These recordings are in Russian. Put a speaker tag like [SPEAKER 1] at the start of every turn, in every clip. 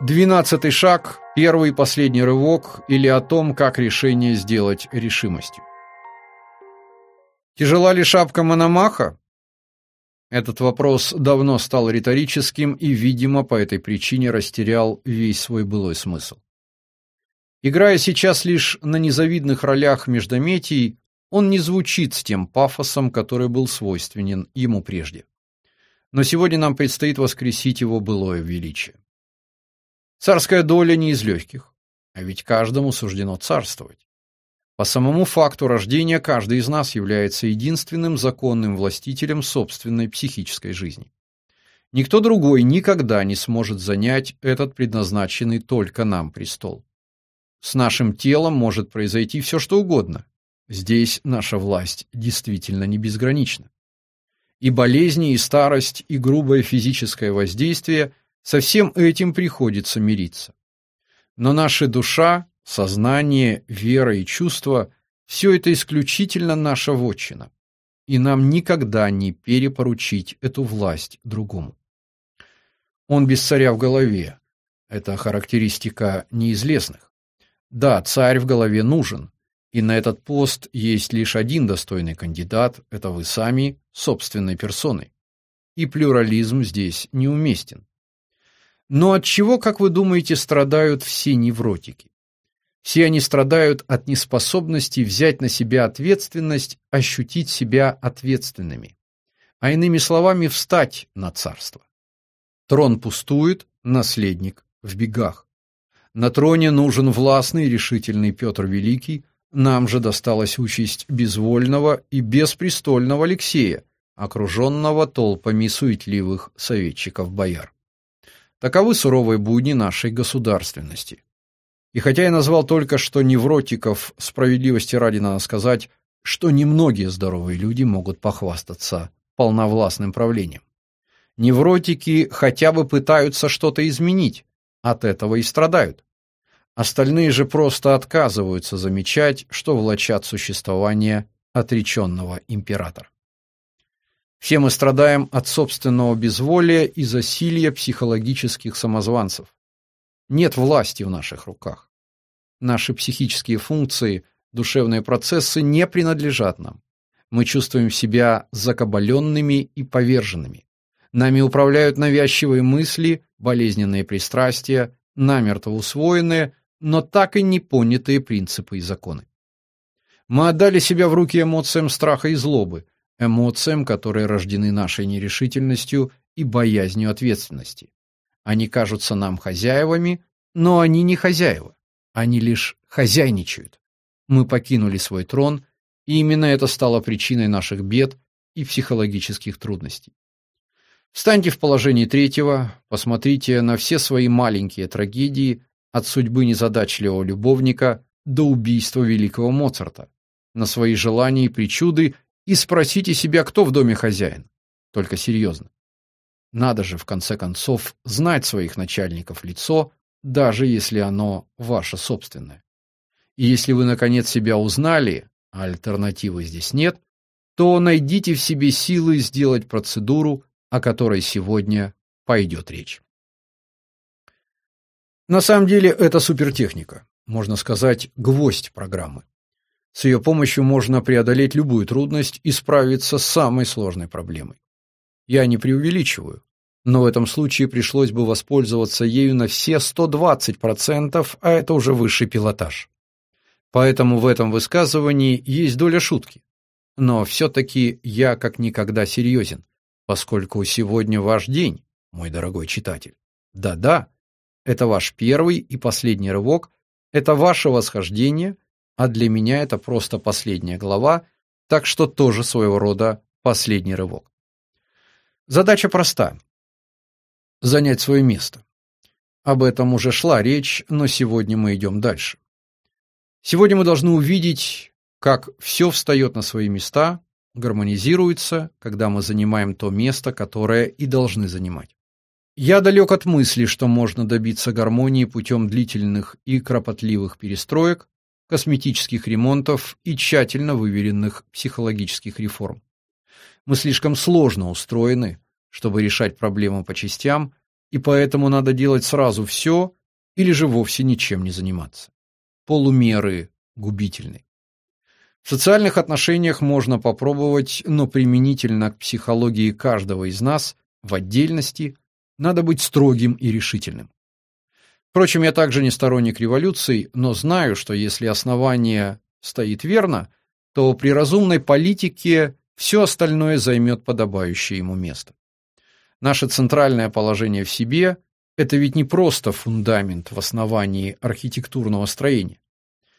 [SPEAKER 1] Двенадцатый шаг, первый и последний рывок или о том, как решение сделать решимостью. Тяжела ли шапка Мономаха? Этот вопрос давно стал риторическим и, видимо, по этой причине растерял весь свой былой смысл. Играя сейчас лишь на незавидных ролях междометий, он не звучит с тем пафосом, который был свойственен ему прежде. Но сегодня нам предстоит воскресить его былое величие. Царская доля не из легких, а ведь каждому суждено царствовать. По самому факту рождения каждый из нас является единственным законным властителем собственной психической жизни. Никто другой никогда не сможет занять этот предназначенный только нам престол. С нашим телом может произойти все, что угодно. Здесь наша власть действительно не безгранична. И болезни, и старость, и грубое физическое воздействие – со всем этим приходится мириться. Но наша душа, сознание, вера и чувства – все это исключительно наша вотчина. И нам никогда не перепоручить эту власть другому. Он без царя в голове. Это характеристика неизлезных. Да, царь в голове нужен, и на этот пост есть лишь один достойный кандидат – это вы сами, собственной персоной. И плюрализм здесь неуместен. Но от чего, как вы думаете, страдают все невротики? Все они страдают от неспособности взять на себя ответственность, ощутить себя ответственными. А иными словами, встать на царство. Трон пустует, наследник в бегах. На троне нужен властный и решительный Петр Великий, нам же досталась участь безвольного и беспрестольного Алексея, окруженного толпами суетливых советчиков-бояр. Таковы суровые будни нашей государственности. И хотя я назвал только что невротиков, справедливости ради надо сказать, что немногие здоровые люди могут похвастаться полновластным правлением. Невротики хотя бы пытаются что-то изменить, от этого и страдают. Остальные же просто отказываются замечать, что влачат существование отреченного императора. Все мы страдаем от собственного безволия и засилья психологических самозванцев. Нет власти в наших руках. Наши психические функции, душевные процессы не принадлежат нам. Мы чувствуем себя закабаленными и поверженными. Нами управляют навязчивые мысли, болезненные пристрастия, намертво усвоенные, но так и не понятые принципы и законы. Мы отдали себя в руки эмоциям страха и злобы, эмоциям, которые рождены нашей нерешительностью и боязнью ответственности. Они кажутся нам хозяевами, но они не хозяева. Они лишь хозяйничают. Мы покинули свой трон, и именно это стало причиной наших бед и психологических трудностей. Встаньте в положении третьего, посмотрите на все свои маленькие трагедии от судьбы незадачливого любовника до убийства великого Моцарта, на свои желания и причуды и спросите себя, кто в доме хозяин. Только серьезно. Надо же, в конце концов, знать своих начальников лицо, даже если оно ваше собственное. И если вы, наконец, себя узнали, а альтернативы здесь нет, то найдите в себе силы сделать процедуру, о которой сегодня пойдет речь. На самом деле это супертехника, можно сказать, гвоздь программы. С ее помощью можно преодолеть любую трудность и справиться с самой сложной проблемой. Я не преувеличиваю, но в этом случае пришлось бы воспользоваться ею на все 120%, а это уже высший пилотаж. Поэтому в этом высказывании есть доля шутки. Но все-таки я как никогда серьезен, поскольку сегодня ваш день, мой дорогой читатель. Да-да, это ваш первый и последний рывок, это ваше восхождение – а для меня это просто последняя глава, так что тоже своего рода последний рывок. Задача проста – занять свое место. Об этом уже шла речь, но сегодня мы идем дальше. Сегодня мы должны увидеть, как все встает на свои места, гармонизируется, когда мы занимаем то место, которое и должны занимать. Я далек от мысли, что можно добиться гармонии путем длительных и кропотливых перестроек, косметических ремонтов и тщательно выверенных психологических реформ. Мы слишком сложно устроены, чтобы решать проблемы по частям, и поэтому надо делать сразу все или же вовсе ничем не заниматься. Полумеры губительны. В социальных отношениях можно попробовать, но применительно к психологии каждого из нас в отдельности надо быть строгим и решительным. Впрочем, я также не сторонник революций, но знаю, что если основание стоит верно, то при разумной политике все остальное займет подобающее ему место. Наше центральное положение в себе – это ведь не просто фундамент в основании архитектурного строения.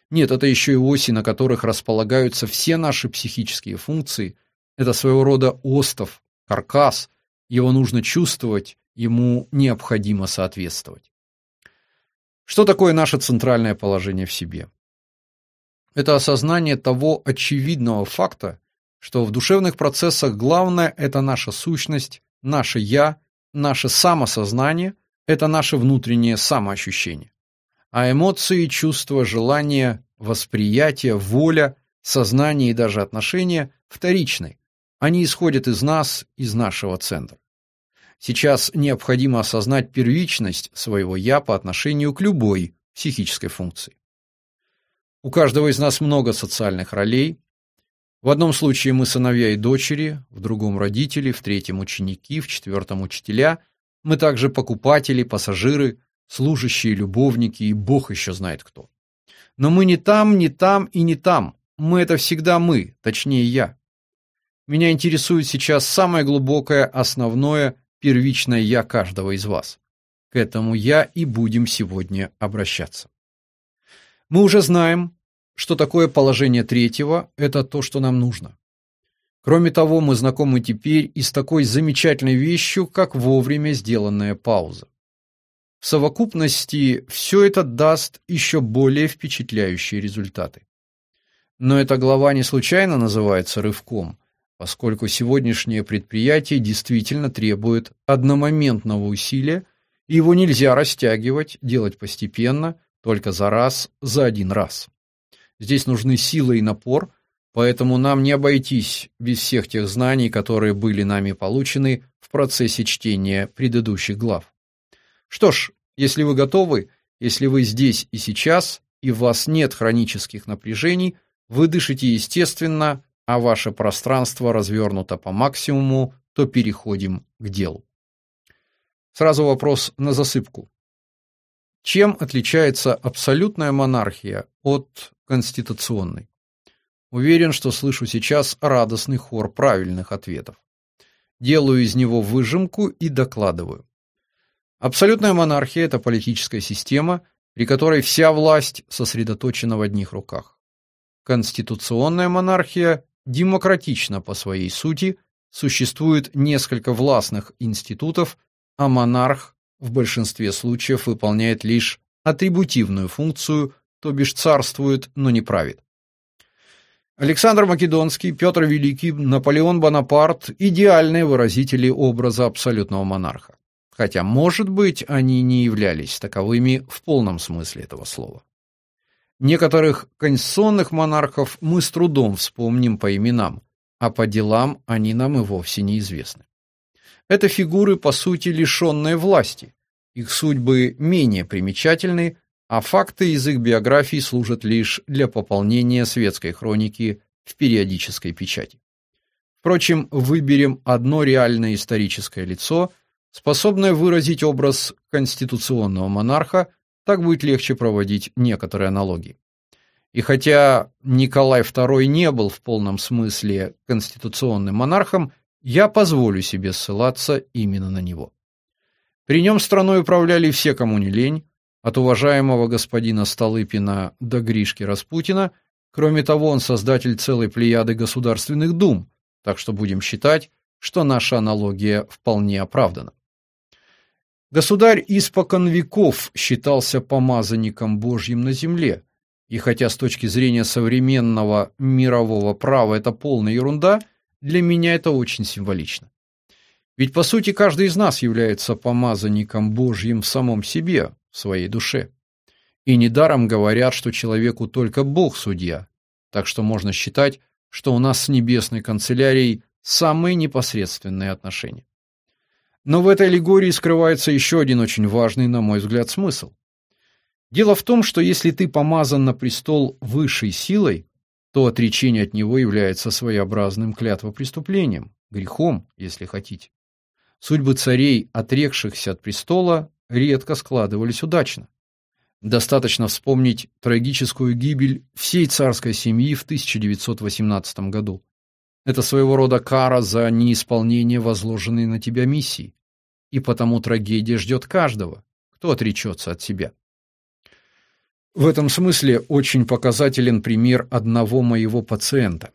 [SPEAKER 1] Нет, это еще и оси, на которых располагаются все наши психические функции. Это своего рода остов, каркас. Его нужно чувствовать, ему необходимо соответствовать. Что такое наше центральное положение в себе? Это осознание того очевидного факта, что в душевных процессах главное – это наша сущность, наше «я», наше самосознание – это наше внутреннее самоощущение. А эмоции, чувства, желания, восприятие, воля, сознание и даже отношения вторичны. Они исходят из нас, из нашего центра. Сейчас необходимо осознать первичность своего «я» по отношению к любой психической функции. У каждого из нас много социальных ролей, в одном случае мы сыновья и дочери, в другом родители, в третьем ученики, в четвертом учителя. Мы также покупатели, пассажиры, служащие, любовники и бог еще знает кто. Но мы не там, не там и не там. Мы это всегда мы, точнее я. Меня интересует сейчас самое глубокое, основное, первичное я каждого из вас. К этому я и будем сегодня обращаться. Мы уже знаем, что такое положение третьего – это то, что нам нужно. Кроме того, мы знакомы теперь и с такой замечательной вещью, как вовремя сделанная пауза. В совокупности все это даст еще более впечатляющие результаты. Но эта глава не случайно называется рывком, поскольку сегодняшнее предприятие действительно требует одномоментного усилия, и его нельзя растягивать, делать постепенно, только за раз, за один раз. Здесь нужны сила и напор, поэтому нам не обойтись без всех тех знаний, которые были нами получены в процессе чтения предыдущих глав. Что ж, если вы готовы, если вы здесь и сейчас, и у вас нет хронических напряжений, вы дышите естественно, а ваше пространство развернуто по максимуму, то переходим к делу. Сразу вопрос на засыпку. Чем отличается абсолютная монархия от конституционной. Уверен, что слышу сейчас радостный хор правильных ответов. Делаю из него выжимку и докладываю. Абсолютная монархия это политическая система, при которой вся власть сосредоточена в одних руках. Конституционная монархия демократична по своей сути, существует несколько властных институтов, а монарх в большинстве случаев выполняет лишь атрибутивную функцию то бишь царствует, но не правит. Александр Македонский, Петр Великий, Наполеон Бонапарт – идеальные выразители образа абсолютного монарха. Хотя, может быть, они не являлись таковыми в полном смысле этого слова. Некоторых конституционных монархов мы с трудом вспомним по именам, а по делам они нам и вовсе неизвестны. Это фигуры, по сути, лишенные власти. Их судьбы менее примечательны, а факты из их биографий служат лишь для пополнения светской хроники в периодической печати. Впрочем, выберем одно реальное историческое лицо, способное выразить образ конституционного монарха, так будет легче проводить некоторые аналогии. И хотя Николай II не был в полном смысле конституционным монархом, я позволю себе ссылаться именно на него. При нем страной управляли все, кому не лень, от уважаемого господина Столыпина до Гришки Распутина, кроме того, он создатель целой плеяды государственных дум, так что будем считать, что наша аналогия вполне оправдана. Государь испокон веков считался помазанником Божьим на земле, и хотя с точки зрения современного мирового права это полная ерунда, для меня это очень символично. Ведь по сути каждый из нас является помазанником Божьим в самом себе, в своей душе. И недаром говорят, что человеку только Бог судья. Так что можно считать, что у нас с небесной канцелярией самые непосредственные отношения. Но в этой аллегории скрывается еще один очень важный, на мой взгляд, смысл. Дело в том, что если ты помазан на престол высшей силой, то отречение от него является своеобразным клятвопреступлением, грехом, если хотите. Судьбы царей, отрекшихся от престола, редко складывались удачно. Достаточно вспомнить трагическую гибель всей царской семьи в 1918 году. Это своего рода кара за неисполнение возложенной на тебя миссии. И потому трагедия ждет каждого, кто отречется от себя. В этом смысле очень показателен пример одного моего пациента.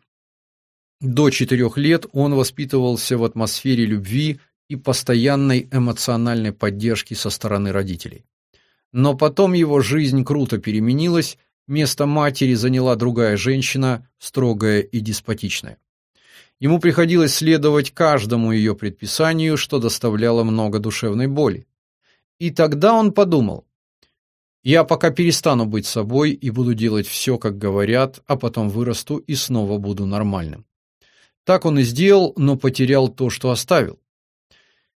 [SPEAKER 1] До четырех лет он воспитывался в атмосфере любви и постоянной эмоциональной поддержки со стороны родителей. Но потом его жизнь круто переменилась, место матери заняла другая женщина, строгая и деспотичная. Ему приходилось следовать каждому ее предписанию, что доставляло много душевной боли. И тогда он подумал: я пока перестану быть собой и буду делать все, как говорят, а потом вырасту и снова буду нормальным. Так он и сделал, но потерял то, что оставил.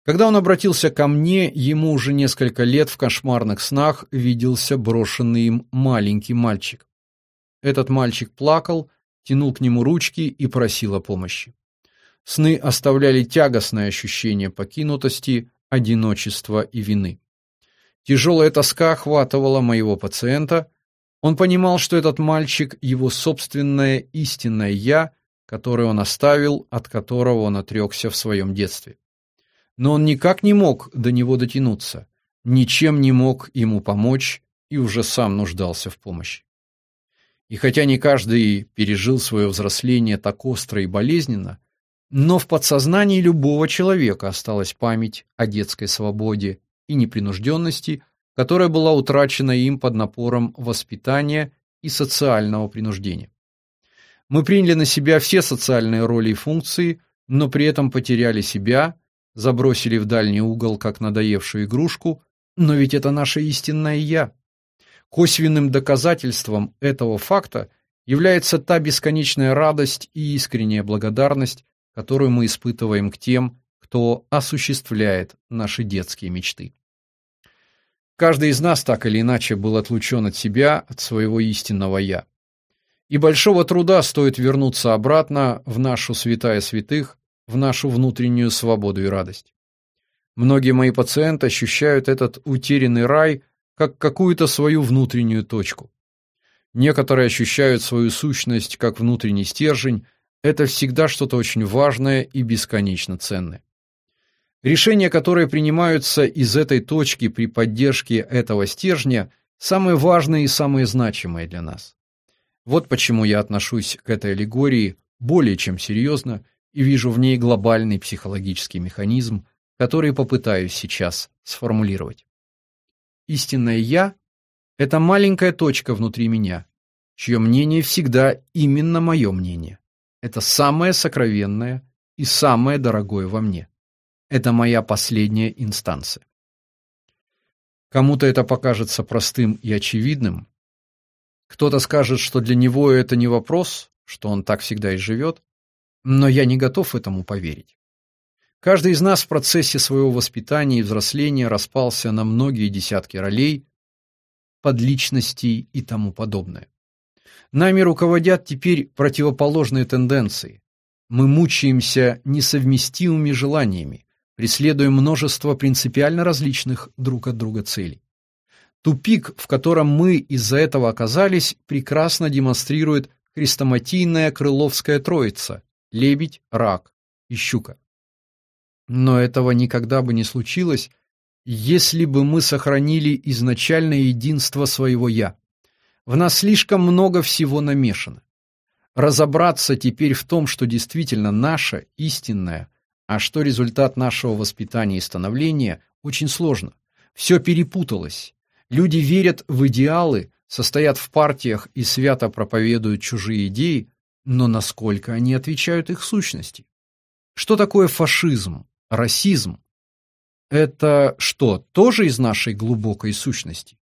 [SPEAKER 1] Когда он обратился ко мне, ему уже несколько лет в кошмарных снах виделся брошенный им маленький мальчик. Этот мальчик плакал, тянул к нему ручки и просил о помощи. Сны оставляли тягостное ощущение покинутости, одиночества и вины. Тяжелая тоска охватывала моего пациента. Он понимал, что этот мальчик его собственное истинное я, которое он оставил, от которого он отрекся в своем детстве но он никак не мог до него дотянуться, ничем не мог ему помочь и уже сам нуждался в помощи. И хотя не каждый пережил свое взросление так остро и болезненно, но в подсознании любого человека осталась память о детской свободе и непринужденности, которая была утрачена им под напором воспитания и социального принуждения. Мы приняли на себя все социальные роли и функции, но при этом потеряли себя забросили в дальний угол, как надоевшую игрушку, но ведь это наше истинное «я». Косвенным доказательством этого факта является та бесконечная радость и искренняя благодарность, которую мы испытываем к тем, кто осуществляет наши детские мечты. Каждый из нас так или иначе был отлучен от себя, от своего истинного «я». И большого труда стоит вернуться обратно в нашу святая святых, в нашу внутреннюю свободу и радость. Многие мои пациенты ощущают этот утерянный рай как какую-то свою внутреннюю точку. Некоторые ощущают свою сущность как внутренний стержень, это всегда что-то очень важное и бесконечно ценное. Решения, которые принимаются из этой точки при поддержке этого стержня, самые важные и самые значимые для нас. Вот почему я отношусь к этой аллегории более чем серьезно и вижу в ней глобальный психологический механизм, который попытаюсь сейчас сформулировать. Истинное «я» — это маленькая точка внутри меня, чье мнение всегда именно мое мнение. Это самое сокровенное и самое дорогое во мне. Это моя последняя инстанция. Кому-то это покажется простым и очевидным. Кто-то скажет, что для него это не вопрос, что он так всегда и живет. Но я не готов этому поверить. Каждый из нас в процессе своего воспитания и взросления распался на многие десятки ролей, подличностей и тому подобное. Нами руководят теперь противоположные тенденции. Мы мучаемся несовместимыми желаниями, преследуя множество принципиально различных друг от друга целей. Тупик, в котором мы из-за этого оказались, прекрасно демонстрирует хрестоматийная крыловская троица лебедь, рак и щука. Но этого никогда бы не случилось, если бы мы сохранили изначальное единство своего «я». В нас слишком много всего намешано. Разобраться теперь в том, что действительно наше, истинное, а что результат нашего воспитания и становления, очень сложно. Все перепуталось. Люди верят в идеалы, состоят в партиях и свято проповедуют чужие идеи, но насколько они отвечают их сущности? Что такое фашизм, расизм? Это что, тоже из нашей глубокой сущности?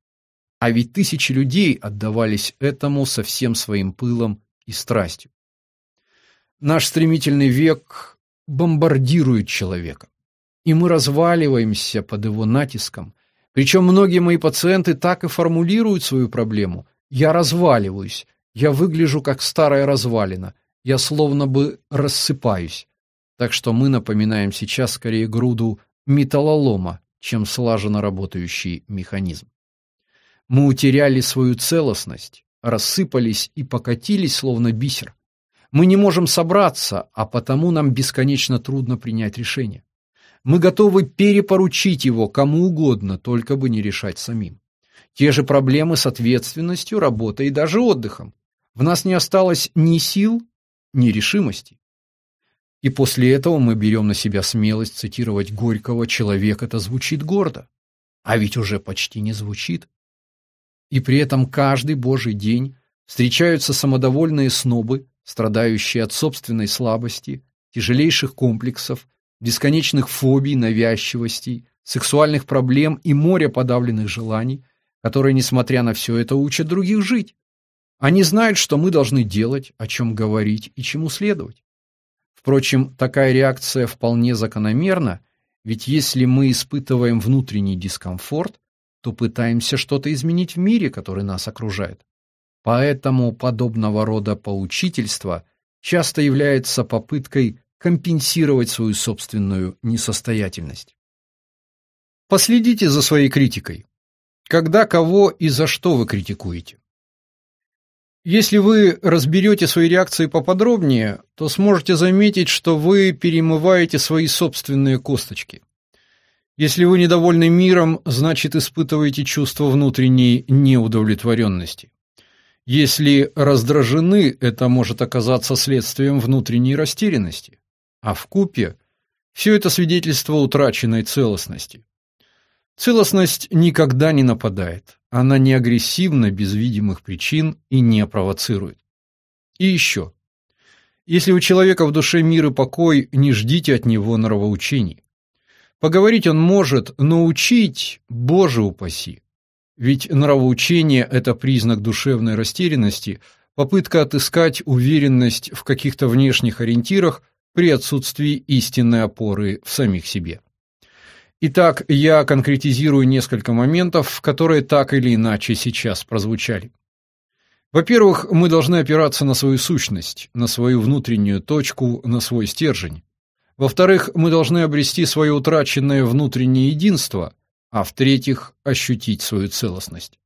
[SPEAKER 1] А ведь тысячи людей отдавались этому со всем своим пылом и страстью. Наш стремительный век бомбардирует человека. и мы разваливаемся под его натиском. Причем многие мои пациенты так и формулируют свою проблему: я разваливаюсь, я выгляжу как старая развалина, я словно бы рассыпаюсь. Так что мы напоминаем сейчас скорее груду металлолома, чем слаженно работающий механизм. Мы утеряли свою целостность, рассыпались и покатились словно бисер. Мы не можем собраться, а потому нам бесконечно трудно принять решение. Мы готовы перепоручить его кому угодно, только бы не решать самим. Те же проблемы с ответственностью, работой и даже отдыхом. В нас не осталось ни сил, ни решимости. И после этого мы берем на себя смелость цитировать Горького «Человек это звучит гордо». А ведь уже почти не звучит. И при этом каждый божий день встречаются самодовольные снобы, страдающие от собственной слабости, тяжелейших комплексов, бесконечных фобий, навязчивостей, сексуальных проблем и моря подавленных желаний, которые, несмотря на все это, учат других жить. Они знают, что мы должны делать, о чем говорить и чему следовать. Впрочем, такая реакция вполне закономерна, ведь если мы испытываем внутренний дискомфорт, то пытаемся что-то изменить в мире, который нас окружает. Поэтому подобного рода поучительство часто является попыткой компенсировать свою собственную несостоятельность. Последите за своей критикой. Когда, кого и за что вы критикуете? Если вы разберете свои реакции поподробнее, то сможете заметить, что вы перемываете свои собственные косточки. Если вы недовольны миром, значит испытываете чувство внутренней неудовлетворенности. Если раздражены, это может оказаться следствием внутренней растерянности. А в купе все это свидетельство утраченной целостности. Целостность никогда не нападает. Она не агрессивна без видимых причин и не провоцирует. И еще. Если у человека в душе мир и покой, не ждите от него нравоучений. Поговорить он может, но учить, Боже упаси. Ведь нравоучение – это признак душевной растерянности, попытка отыскать уверенность в каких-то внешних ориентирах при отсутствии истинной опоры в самих себе. Итак, я конкретизирую несколько моментов, которые так или иначе сейчас прозвучали. Во-первых, мы должны опираться на свою сущность, на свою внутреннюю точку, на свой стержень. Во-вторых, мы должны обрести свое утраченное внутреннее единство, а в-третьих, ощутить свою целостность.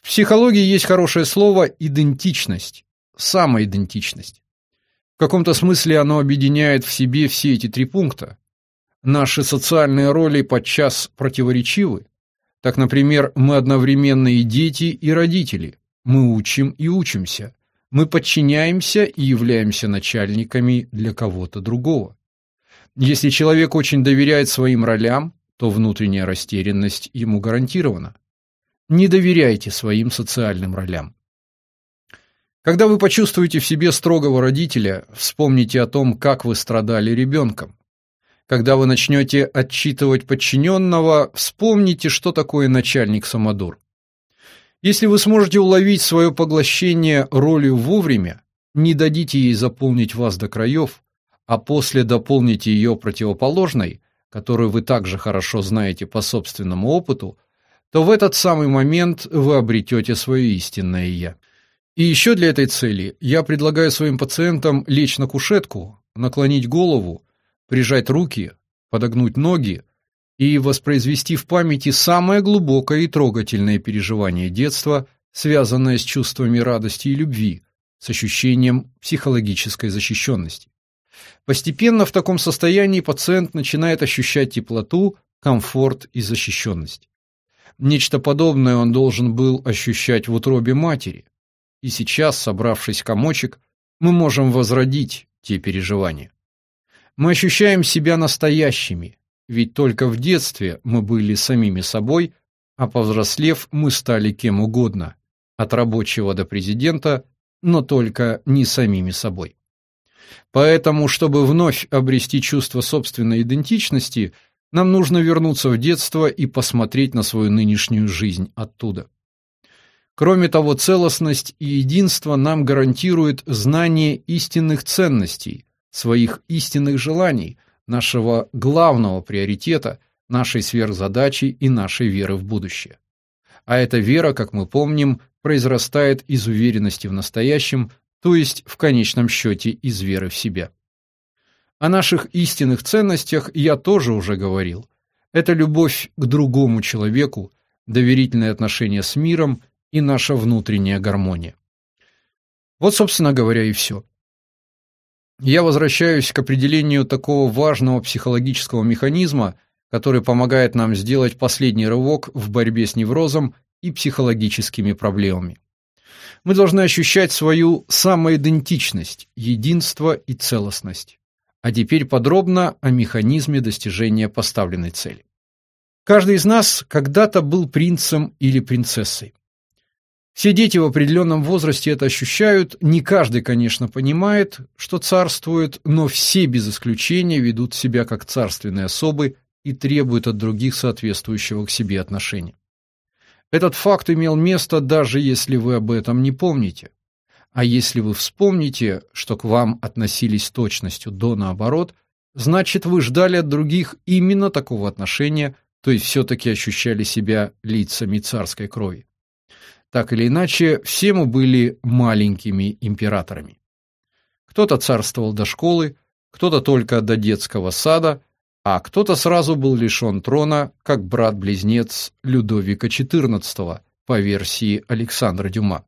[SPEAKER 1] В психологии есть хорошее слово идентичность, самоидентичность. В каком-то смысле оно объединяет в себе все эти три пункта. Наши социальные роли подчас противоречивы. Так, например, мы одновременно и дети, и родители. Мы учим и учимся. Мы подчиняемся и являемся начальниками для кого-то другого. Если человек очень доверяет своим ролям, то внутренняя растерянность ему гарантирована. Не доверяйте своим социальным ролям. Когда вы почувствуете в себе строгого родителя, вспомните о том, как вы страдали ребенком. Когда вы начнете отчитывать подчиненного, вспомните, что такое начальник-самодур. Если вы сможете уловить свое поглощение ролью вовремя, не дадите ей заполнить вас до краев, а после дополните ее противоположной, которую вы также хорошо знаете по собственному опыту, то в этот самый момент вы обретете свое истинное «я». И еще для этой цели я предлагаю своим пациентам лечь на кушетку, наклонить голову, прижать руки, подогнуть ноги и воспроизвести в памяти самое глубокое и трогательное переживание детства, связанное с чувствами радости и любви, с ощущением психологической защищенности. Постепенно в таком состоянии пациент начинает ощущать теплоту, комфорт и защищенность. Нечто подобное он должен был ощущать в утробе матери. И сейчас, собравшись в комочек, мы можем возродить те переживания. Мы ощущаем себя настоящими, ведь только в детстве мы были самими собой, а повзрослев мы стали кем угодно, от рабочего до президента, но только не самими собой. Поэтому, чтобы вновь обрести чувство собственной идентичности, нам нужно вернуться в детство и посмотреть на свою нынешнюю жизнь оттуда. Кроме того, целостность и единство нам гарантирует знание истинных ценностей, своих истинных желаний, нашего главного приоритета, нашей сверхзадачи и нашей веры в будущее. А эта вера, как мы помним, произрастает из уверенности в настоящем, то есть в конечном счете из веры в себя. О наших истинных ценностях я тоже уже говорил. Это любовь к другому человеку, доверительные отношения с миром и наша внутренняя гармония. Вот, собственно говоря, и все. Я возвращаюсь к определению такого важного психологического механизма, который помогает нам сделать последний рывок в борьбе с неврозом и психологическими проблемами. Мы должны ощущать свою самоидентичность, единство и целостность. А теперь подробно о механизме достижения поставленной цели. Каждый из нас когда-то был принцем или принцессой. Все дети в определенном возрасте это ощущают, не каждый, конечно, понимает, что царствует, но все без исключения ведут себя как царственные особы и требуют от других соответствующего к себе отношения. Этот факт имел место, даже если вы об этом не помните. А если вы вспомните, что к вам относились с точностью до наоборот, значит, вы ждали от других именно такого отношения, то есть все-таки ощущали себя лицами царской крови. Так или иначе, все мы были маленькими императорами. Кто-то царствовал до школы, кто-то только до детского сада, а кто-то сразу был лишен трона, как брат-близнец Людовика XIV по версии Александра Дюма.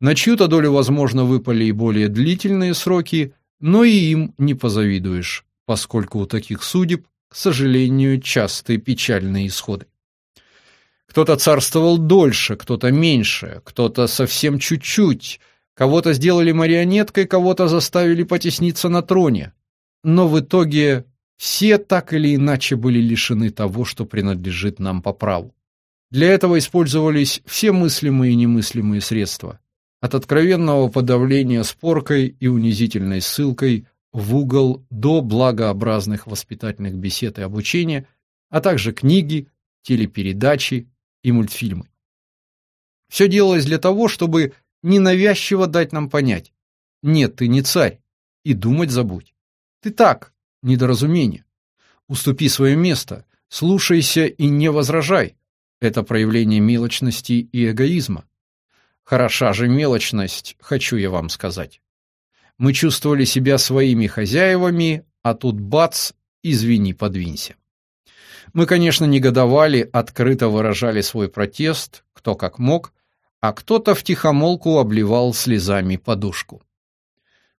[SPEAKER 1] На чью-то долю, возможно, выпали и более длительные сроки, но и им не позавидуешь, поскольку у таких судеб, к сожалению, частые печальные исходы. Кто-то царствовал дольше, кто-то меньше, кто-то совсем чуть-чуть, кого-то сделали марионеткой, кого-то заставили потесниться на троне. Но в итоге все так или иначе были лишены того, что принадлежит нам по праву. Для этого использовались все мыслимые и немыслимые средства, от откровенного подавления споркой и унизительной ссылкой в угол до благообразных воспитательных бесед и обучения, а также книги, телепередачи и мультфильмы. Все делалось для того, чтобы ненавязчиво дать нам понять: нет, ты не царь, и думать забудь. Ты так, недоразумение. Уступи свое место, слушайся и не возражай. Это проявление мелочности и эгоизма. Хороша же мелочность, хочу я вам сказать. Мы чувствовали себя своими хозяевами, а тут бац, извини, подвинься. Мы, конечно, негодовали, открыто выражали свой протест, кто как мог, а кто-то втихомолку обливал слезами подушку.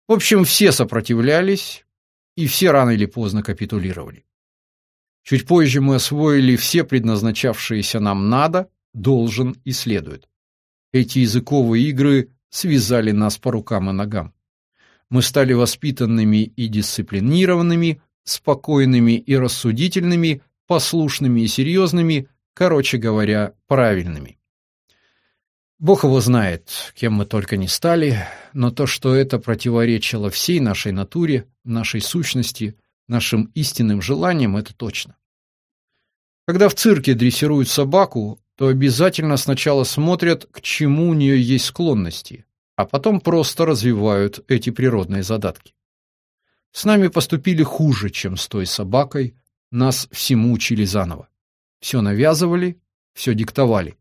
[SPEAKER 1] В общем, все сопротивлялись, и все рано или поздно капитулировали. Чуть позже мы освоили все предназначавшиеся нам надо, должен и следует. Эти языковые игры связали нас по рукам и ногам. Мы стали воспитанными и дисциплинированными, спокойными и рассудительными, послушными и серьезными, короче говоря, правильными. Бог его знает, кем мы только не стали, но то, что это противоречило всей нашей натуре, нашей сущности, нашим истинным желаниям, это точно. Когда в цирке дрессируют собаку, то обязательно сначала смотрят, к чему у нее есть склонности, а потом просто развивают эти природные задатки. С нами поступили хуже, чем с той собакой, нас всему учили заново. Все навязывали, все диктовали.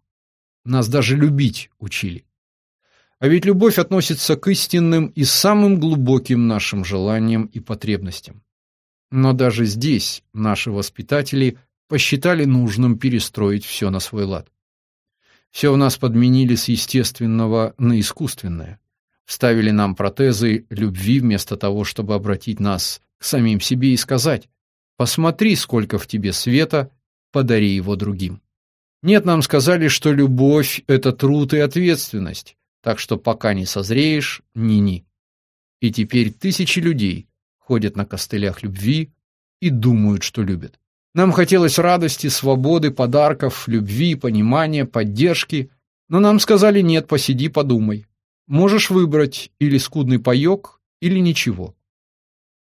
[SPEAKER 1] Нас даже любить учили. А ведь любовь относится к истинным и самым глубоким нашим желаниям и потребностям. Но даже здесь наши воспитатели посчитали нужным перестроить все на свой лад. Все в нас подменили с естественного на искусственное. Вставили нам протезы любви вместо того, чтобы обратить нас к самим себе и сказать «Посмотри, сколько в тебе света, подари его другим». Нет, нам сказали, что любовь — это труд и ответственность, так что пока не созреешь, ни-ни. И теперь тысячи людей ходят на костылях любви и думают, что любят. Нам хотелось радости, свободы, подарков, любви, понимания, поддержки, но нам сказали нет, посиди, подумай. Можешь выбрать или скудный паёк, или ничего.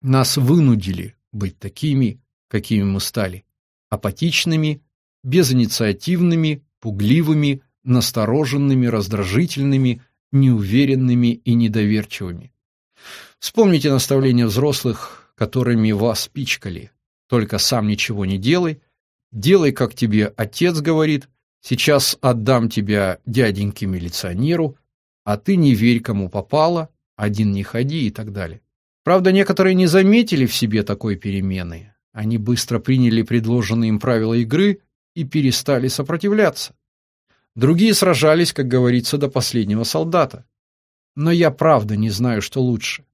[SPEAKER 1] Нас вынудили быть такими, какими мы стали, апатичными, безинициативными, пугливыми, настороженными, раздражительными, неуверенными и недоверчивыми. Вспомните наставления взрослых, которыми вас пичкали. Только сам ничего не делай, делай, как тебе отец говорит, сейчас отдам тебя дяденьке-милиционеру, а ты не верь, кому попало, один не ходи и так далее. Правда, некоторые не заметили в себе такой перемены. Они быстро приняли предложенные им правила игры и перестали сопротивляться. Другие сражались, как говорится, до последнего солдата. Но я правда не знаю, что лучше.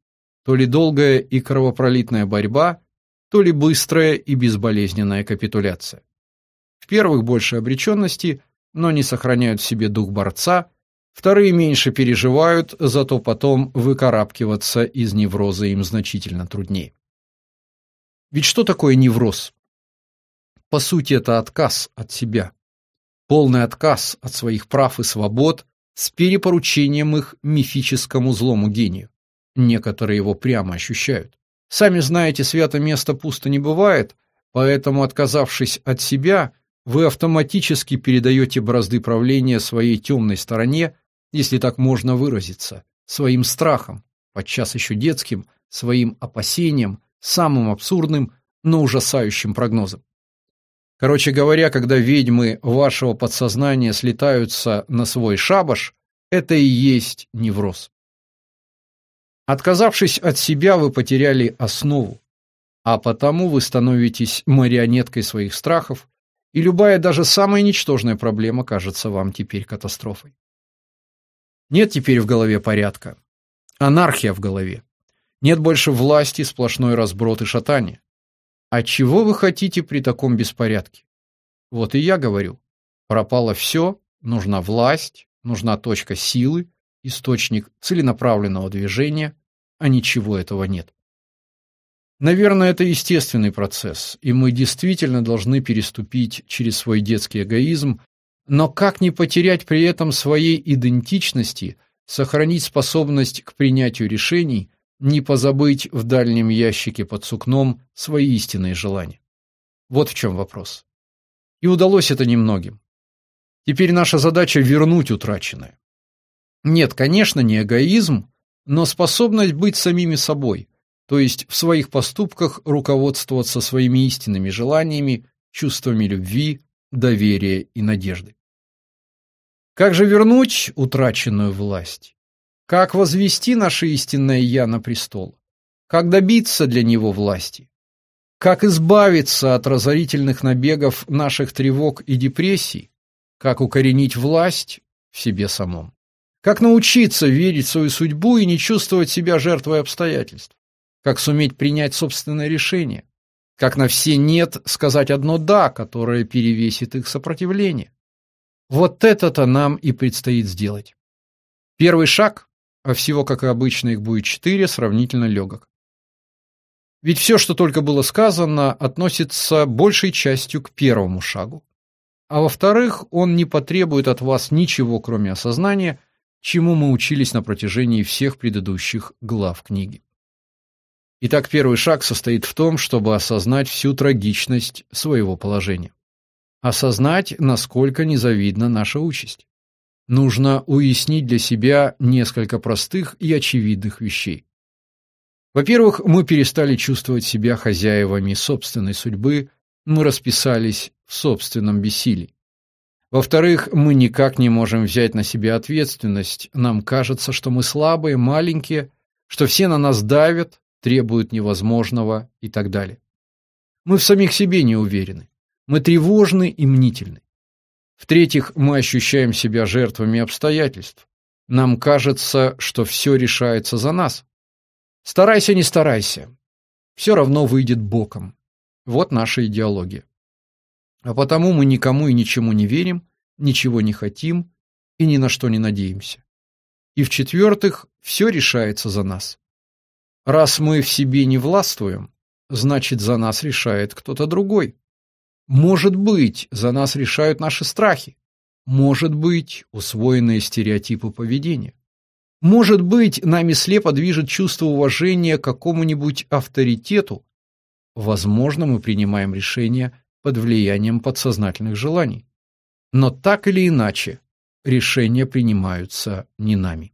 [SPEAKER 1] То ли долгая и кровопролитная борьба, то ли быстрая и безболезненная капитуляция. В первых больше обреченности, но не сохраняют в себе дух борца, вторые меньше переживают, зато потом выкарабкиваться из невроза им значительно труднее. Ведь что такое невроз? По сути, это отказ от себя. Полный отказ от своих прав и свобод с перепоручением их мифическому злому гению. Некоторые его прямо ощущают. Сами знаете, свято место пусто не бывает, поэтому, отказавшись от себя, вы автоматически передаете бразды правления своей темной стороне, если так можно выразиться, своим страхом, подчас еще детским, своим опасениям, самым абсурдным, но ужасающим прогнозом. Короче говоря, когда ведьмы вашего подсознания слетаются на свой шабаш, это и есть невроз. Отказавшись от себя, вы потеряли основу, а потому вы становитесь марионеткой своих страхов, и любая даже самая ничтожная проблема кажется вам теперь катастрофой. Нет теперь в голове порядка. Анархия в голове. Нет больше власти, сплошной разброд и шатание. А чего вы хотите при таком беспорядке? Вот и я говорю. Пропало все, нужна власть, нужна точка силы, источник целенаправленного движения, а ничего этого нет. Наверное, это естественный процесс, и мы действительно должны переступить через свой детский эгоизм, но как не потерять при этом своей идентичности, сохранить способность к принятию решений, не позабыть в дальнем ящике под сукном свои истинные желания. Вот в чем вопрос. И удалось это немногим. Теперь наша задача вернуть утраченное. Нет, конечно, не эгоизм, но способность быть самими собой, то есть в своих поступках руководствоваться своими истинными желаниями, чувствами любви, доверия и надежды. Как же вернуть утраченную власть? Как возвести наше истинное «я» на престол? Как добиться для него власти? Как избавиться от разорительных набегов наших тревог и депрессий? Как укоренить власть в себе самом? Как научиться верить в свою судьбу и не чувствовать себя жертвой обстоятельств? Как суметь принять собственное решение? Как на все «нет» сказать одно «да», которое перевесит их сопротивление? Вот это-то нам и предстоит сделать. Первый шаг а всего, как и обычно, их будет четыре, сравнительно легок. Ведь все, что только было сказано, относится большей частью к первому шагу. А во-вторых, он не потребует от вас ничего, кроме осознания, чему мы учились на протяжении всех предыдущих глав книги. Итак, первый шаг состоит в том, чтобы осознать всю трагичность своего положения. Осознать, насколько незавидна наша участь. Нужно уяснить для себя несколько простых и очевидных вещей. Во-первых, мы перестали чувствовать себя хозяевами собственной судьбы, мы расписались в собственном бессилии. Во-вторых, мы никак не можем взять на себя ответственность. Нам кажется, что мы слабые, маленькие, что все на нас давят, требуют невозможного и так далее. Мы в самих себе не уверены. Мы тревожны и мнительны. В-третьих, мы ощущаем себя жертвами обстоятельств. Нам кажется, что все решается за нас. Старайся, не старайся. Все равно выйдет боком. Вот наша идеология. А потому мы никому и ничему не верим, ничего не хотим и ни на что не надеемся. И в-четвертых, все решается за нас. Раз мы в себе не властвуем, значит, за нас решает кто-то другой. Может быть, за нас решают наши страхи. Может быть, усвоенные стереотипы поведения. Может быть, нами слепо движет чувство уважения к какому-нибудь авторитету. Возможно, мы принимаем решения под влиянием подсознательных желаний. Но так или иначе, решения принимаются не нами.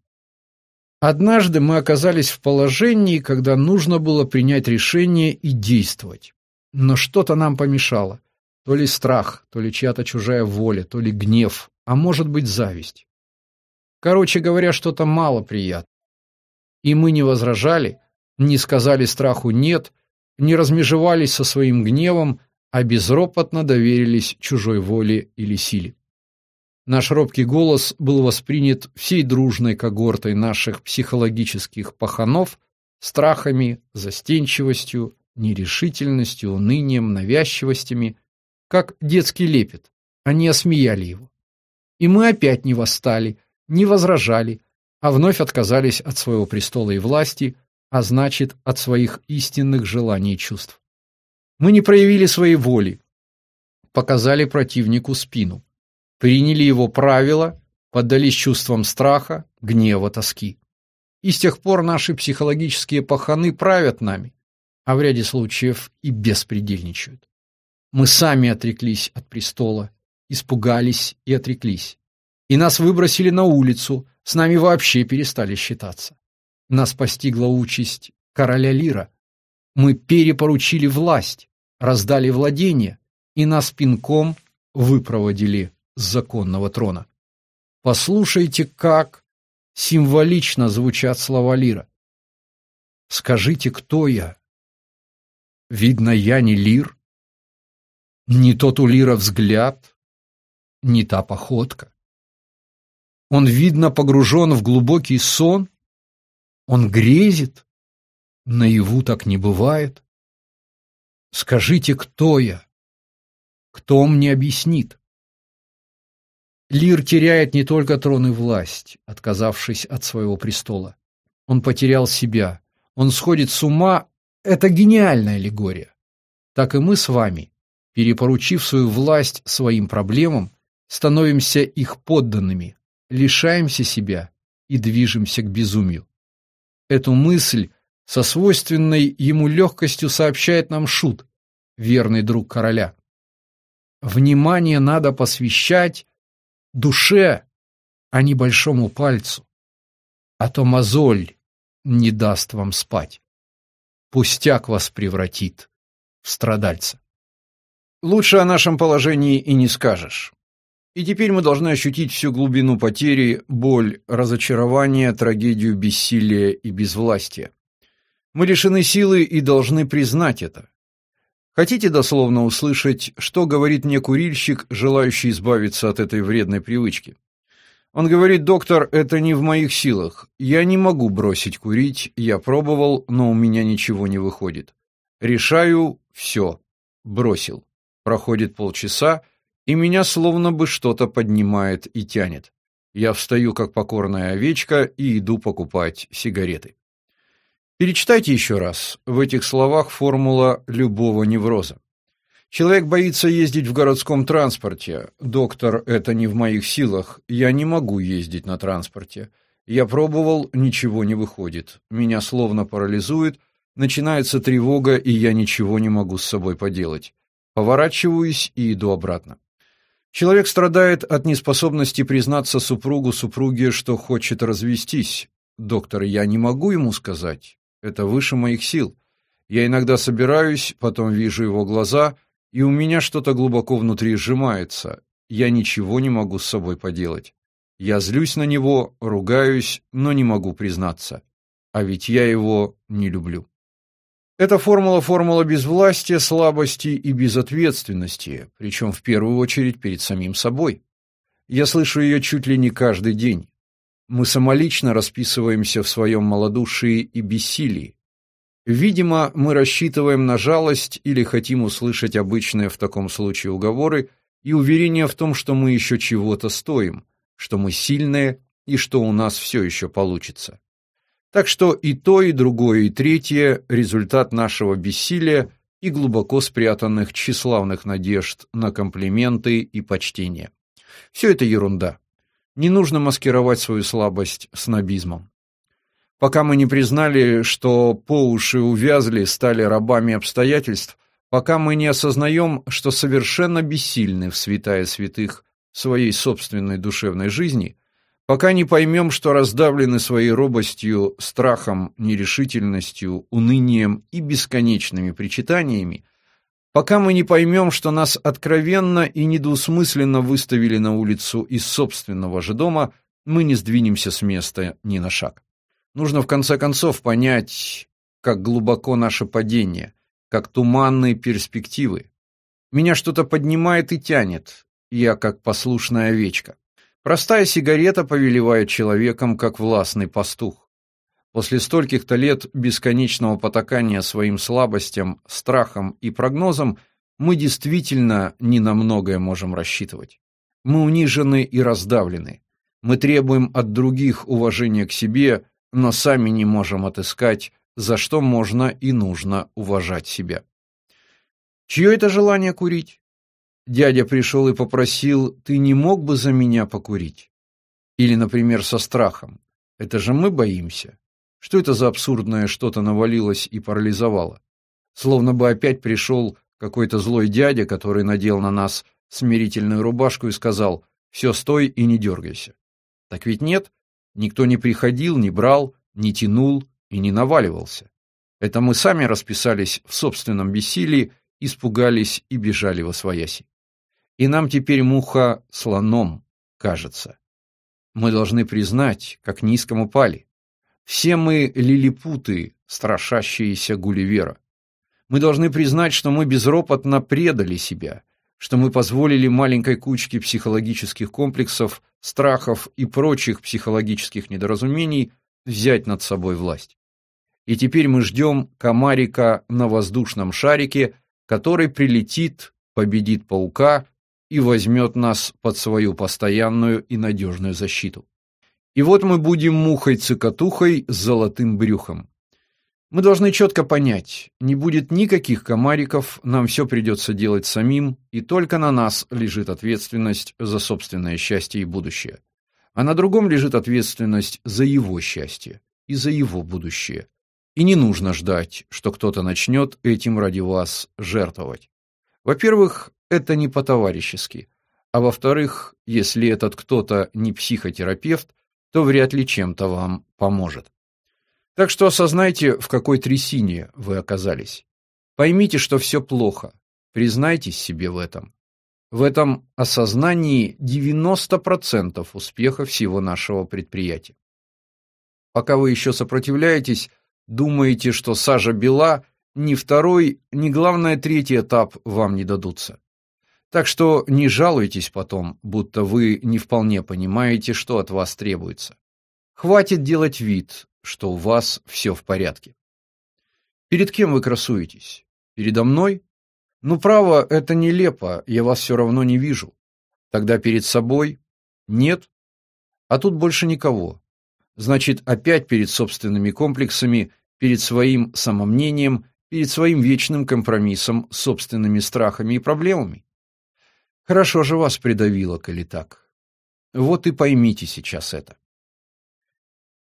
[SPEAKER 1] Однажды мы оказались в положении, когда нужно было принять решение и действовать. Но что-то нам помешало. То ли страх, то ли чья-то чужая воля, то ли гнев, а может быть зависть. Короче говоря, что-то мало приятно. И мы не возражали, не сказали страху «нет», не размежевались со своим гневом, а безропотно доверились чужой воле или силе. Наш робкий голос был воспринят всей дружной когортой наших психологических паханов страхами, застенчивостью, нерешительностью, унынием, навязчивостями, как детский лепет. Они осмеяли его. И мы опять не восстали, не возражали, а вновь отказались от своего престола и власти, а значит, от своих истинных желаний и чувств. Мы не проявили своей воли, показали противнику спину приняли его правила, поддались чувствам страха, гнева, тоски. И с тех пор наши психологические паханы правят нами, а в ряде случаев и беспредельничают. Мы сами отреклись от престола, испугались и отреклись. И нас выбросили на улицу, с нами вообще перестали считаться. Нас постигла участь короля Лира. Мы перепоручили власть, раздали владение, и нас пинком выпроводили с законного трона. Послушайте, как символично звучат слова Лира. Скажите, кто я? Видно, я не Лир. Не тот у Лира взгляд, не та походка. Он, видно, погружен в глубокий сон. Он грезит. Наяву так не бывает. Скажите, кто я? Кто мне объяснит? Лир теряет не только трон и власть, отказавшись от своего престола. Он потерял себя. Он сходит с ума. Это гениальная аллегория. Так и мы с вами, перепоручив свою власть своим проблемам, становимся их подданными, лишаемся себя и движемся к безумию. Эту мысль со свойственной ему легкостью сообщает нам Шут, верный друг короля. Внимание надо посвящать душе, а не большому пальцу. А то мозоль не даст вам спать. Пустяк вас превратит в страдальца. Лучше о нашем положении и не скажешь. И теперь мы должны ощутить всю глубину потери, боль, разочарование, трагедию бессилия и безвластия. Мы лишены силы и должны признать это. Хотите дословно услышать, что говорит мне курильщик, желающий избавиться от этой вредной привычки? Он говорит, доктор, это не в моих силах. Я не могу бросить курить, я пробовал, но у меня ничего не выходит. Решаю, все, бросил. Проходит полчаса, и меня словно бы что-то поднимает и тянет. Я встаю, как покорная овечка, и иду покупать сигареты. Перечитайте еще раз. В этих словах формула любого невроза. Человек боится ездить в городском транспорте. Доктор, это не в моих силах. Я не могу ездить на транспорте. Я пробовал, ничего не выходит. Меня словно парализует, начинается тревога, и я ничего не могу с собой поделать. Поворачиваюсь и иду обратно. Человек страдает от неспособности признаться супругу супруге, что хочет развестись. Доктор, я не могу ему сказать. Это выше моих сил. Я иногда собираюсь, потом вижу его глаза, и у меня что-то глубоко внутри сжимается. Я ничего не могу с собой поделать. Я злюсь на него, ругаюсь, но не могу признаться. А ведь я его не люблю. Эта формула – формула безвластия, слабости и безответственности, причем в первую очередь перед самим собой. Я слышу ее чуть ли не каждый день. Мы самолично расписываемся в своем малодушии и бессилии. Видимо, мы рассчитываем на жалость или хотим услышать обычные в таком случае уговоры и уверение в том, что мы еще чего-то стоим, что мы сильные и что у нас все еще получится. Так что и то, и другое, и третье – результат нашего бессилия и глубоко спрятанных тщеславных надежд на комплименты и почтение. Все это ерунда. Не нужно маскировать свою слабость снобизмом. Пока мы не признали, что по уши увязли, стали рабами обстоятельств, пока мы не осознаем, что совершенно бессильны в святая святых своей собственной душевной жизни, Пока не поймем, что раздавлены своей робостью, страхом, нерешительностью, унынием и бесконечными причитаниями, пока мы не поймем, что нас откровенно и недвусмысленно выставили на улицу из собственного же дома, мы не сдвинемся с места ни на шаг. Нужно в конце концов понять, как глубоко наше падение, как туманные перспективы. Меня что-то поднимает и тянет, я как послушная овечка. Простая сигарета повелевает человеком, как властный пастух. После стольких-то лет бесконечного потакания своим слабостям, страхам и прогнозам мы действительно не на многое можем рассчитывать. Мы унижены и раздавлены. Мы требуем от других уважения к себе, но сами не можем отыскать, за что можно и нужно уважать себя. Чье это желание курить? Дядя пришел и попросил, ты не мог бы за меня покурить? Или, например, со страхом. Это же мы боимся. Что это за абсурдное что-то навалилось и парализовало? Словно бы опять пришел какой-то злой дядя, который надел на нас смирительную рубашку и сказал «все, стой и не дергайся». Так ведь нет, никто не приходил, не брал, не тянул и не наваливался. Это мы сами расписались в собственном бессилии, испугались и бежали во свояси. И нам теперь муха слоном кажется. Мы должны признать, как низко мы пали. Все мы лилипуты, страшащиеся Гулливера. Мы должны признать, что мы безропотно предали себя, что мы позволили маленькой кучке психологических комплексов, страхов и прочих психологических недоразумений взять над собой власть. И теперь мы ждем комарика на воздушном шарике, который прилетит, победит паука и возьмет нас под свою постоянную и надежную защиту. И вот мы будем мухой-цикатухой с золотым брюхом. Мы должны четко понять, не будет никаких комариков, нам все придется делать самим, и только на нас лежит ответственность за собственное счастье и будущее. А на другом лежит ответственность за его счастье и за его будущее. И не нужно ждать, что кто-то начнет этим ради вас жертвовать. Во-первых, это не по-товарищески. А во-вторых, если этот кто-то не психотерапевт, то вряд ли чем-то вам поможет. Так что осознайте, в какой трясине вы оказались. Поймите, что все плохо. Признайтесь себе в этом. В этом осознании 90% успеха всего нашего предприятия. Пока вы еще сопротивляетесь, думаете, что сажа бела, ни второй, ни главное третий этап вам не дадутся. Так что не жалуйтесь потом, будто вы не вполне понимаете, что от вас требуется. Хватит делать вид, что у вас все в порядке. Перед кем вы красуетесь? Передо мной? Ну, право, это нелепо, я вас все равно не вижу. Тогда перед собой? Нет. А тут больше никого. Значит, опять перед собственными комплексами, перед своим самомнением, перед своим вечным компромиссом с собственными страхами и проблемами. Хорошо же вас придавило, коли так. Вот и поймите сейчас это.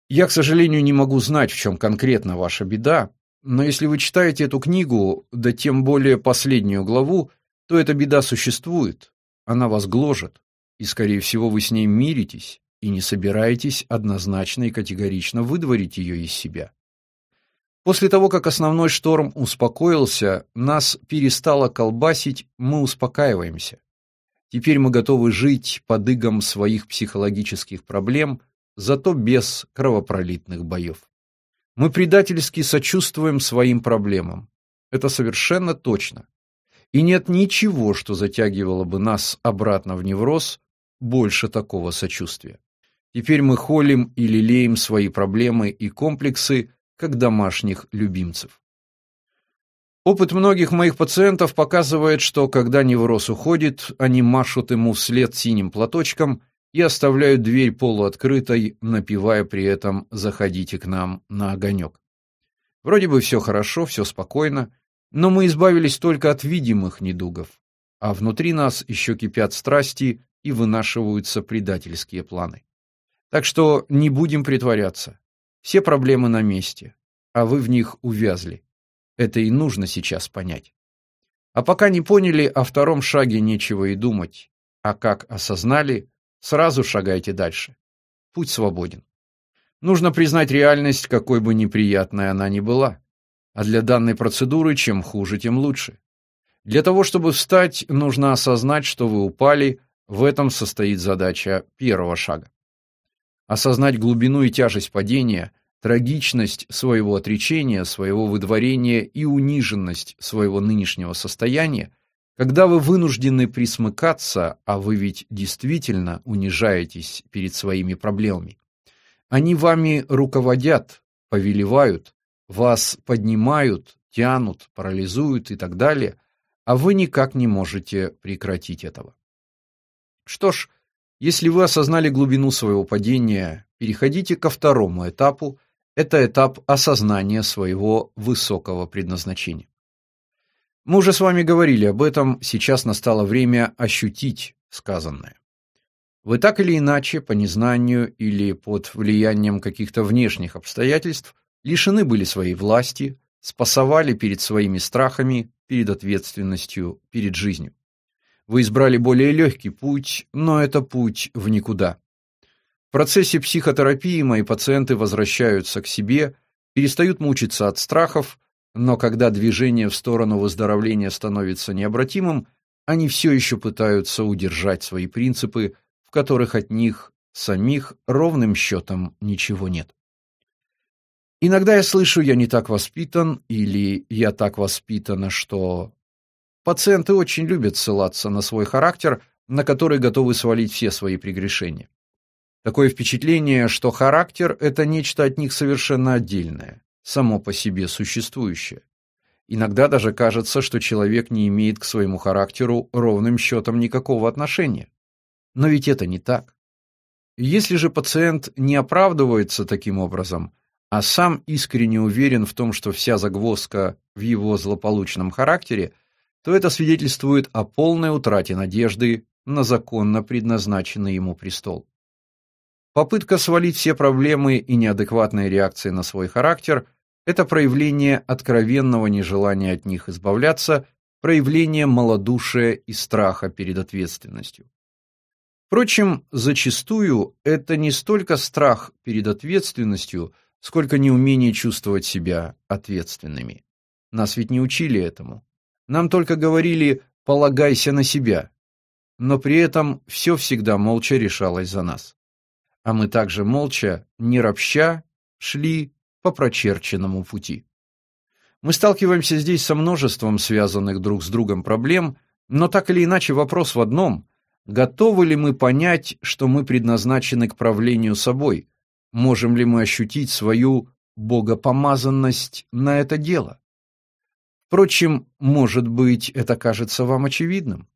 [SPEAKER 1] Я, к сожалению, не могу знать, в чем конкретно ваша беда, но если вы читаете эту книгу, да тем более последнюю главу, то эта беда существует, она вас гложет, и, скорее всего, вы с ней миритесь и не собираетесь однозначно и категорично выдворить ее из себя. После того, как основной шторм успокоился, нас перестало колбасить, мы успокаиваемся. Теперь мы готовы жить под игом своих психологических проблем, зато без кровопролитных боев. Мы предательски сочувствуем своим проблемам. Это совершенно точно. И нет ничего, что затягивало бы нас обратно в невроз, больше такого сочувствия. Теперь мы холим и лелеем свои проблемы и комплексы, как домашних любимцев. Опыт многих моих пациентов показывает, что когда невроз уходит, они машут ему вслед синим платочком и оставляют дверь полуоткрытой, напевая при этом «заходите к нам на огонек». Вроде бы все хорошо, все спокойно, но мы избавились только от видимых недугов, а внутри нас еще кипят страсти и вынашиваются предательские планы. Так что не будем притворяться. Все проблемы на месте, а вы в них увязли. Это и нужно сейчас понять. А пока не поняли, о втором шаге нечего и думать. А как осознали, сразу шагайте дальше. путь свободен. Нужно признать реальность, какой бы неприятной она ни была. А для данной процедуры чем хуже, тем лучше. Для того, чтобы встать, нужно осознать, что вы упали, в этом состоит задача первого шага. Осознать глубину и тяжесть падения, трагичность своего отречения, своего выдворения и униженность своего нынешнего состояния, когда вы вынуждены присмыкаться, а вы ведь действительно унижаетесь перед своими проблемами. Они вами руководят, повелевают, вас поднимают, тянут, парализуют и так далее, а вы никак не можете прекратить этого. Что ж, если вы осознали глубину своего падения, переходите ко второму этапу. Это этап осознания своего высокого предназначения. Мы уже с вами говорили об этом, сейчас настало время ощутить сказанное. Вы так или иначе, по незнанию или под влиянием каких-то внешних обстоятельств, лишены были своей власти, спасовали перед своими страхами, перед ответственностью, перед жизнью. Вы избрали более легкий путь, но это путь в никуда. В процессе психотерапии мои пациенты возвращаются к себе, перестают мучиться от страхов, но когда движение в сторону выздоровления становится необратимым, они все еще пытаются удержать свои принципы, в которых от них самих ровным счетом ничего нет. Иногда я слышу «я не так воспитан» или «я так воспитана, что Пациенты очень любят ссылаться на свой характер, на который готовы свалить все свои прегрешения. Такое впечатление, что характер – это нечто от них совершенно отдельное, само по себе существующее. Иногда даже кажется, что человек не имеет к своему характеру ровным счетом никакого отношения. Но ведь это не так. Если же пациент не оправдывается таким образом, а сам искренне уверен в том, что вся загвоздка в его злополучном характере – то это свидетельствует о полной утрате надежды на законно предназначенный ему престол. Попытка свалить все проблемы и неадекватные реакции на свой характер – это проявление откровенного нежелания от них избавляться, проявление малодушия и страха перед ответственностью. Впрочем, зачастую это не столько страх перед ответственностью, сколько неумение чувствовать себя ответственными. Нас ведь не учили этому. Нам только говорили «полагайся на себя», но при этом все всегда молча решалось за нас. А мы также молча, не ропща, шли по прочерченному пути. Мы сталкиваемся здесь со множеством связанных друг с другом проблем, но так или иначе вопрос в одном – готовы ли мы понять, что мы предназначены к правлению собой, можем ли мы ощутить свою богопомазанность на это дело? Впрочем, может быть, это кажется вам очевидным.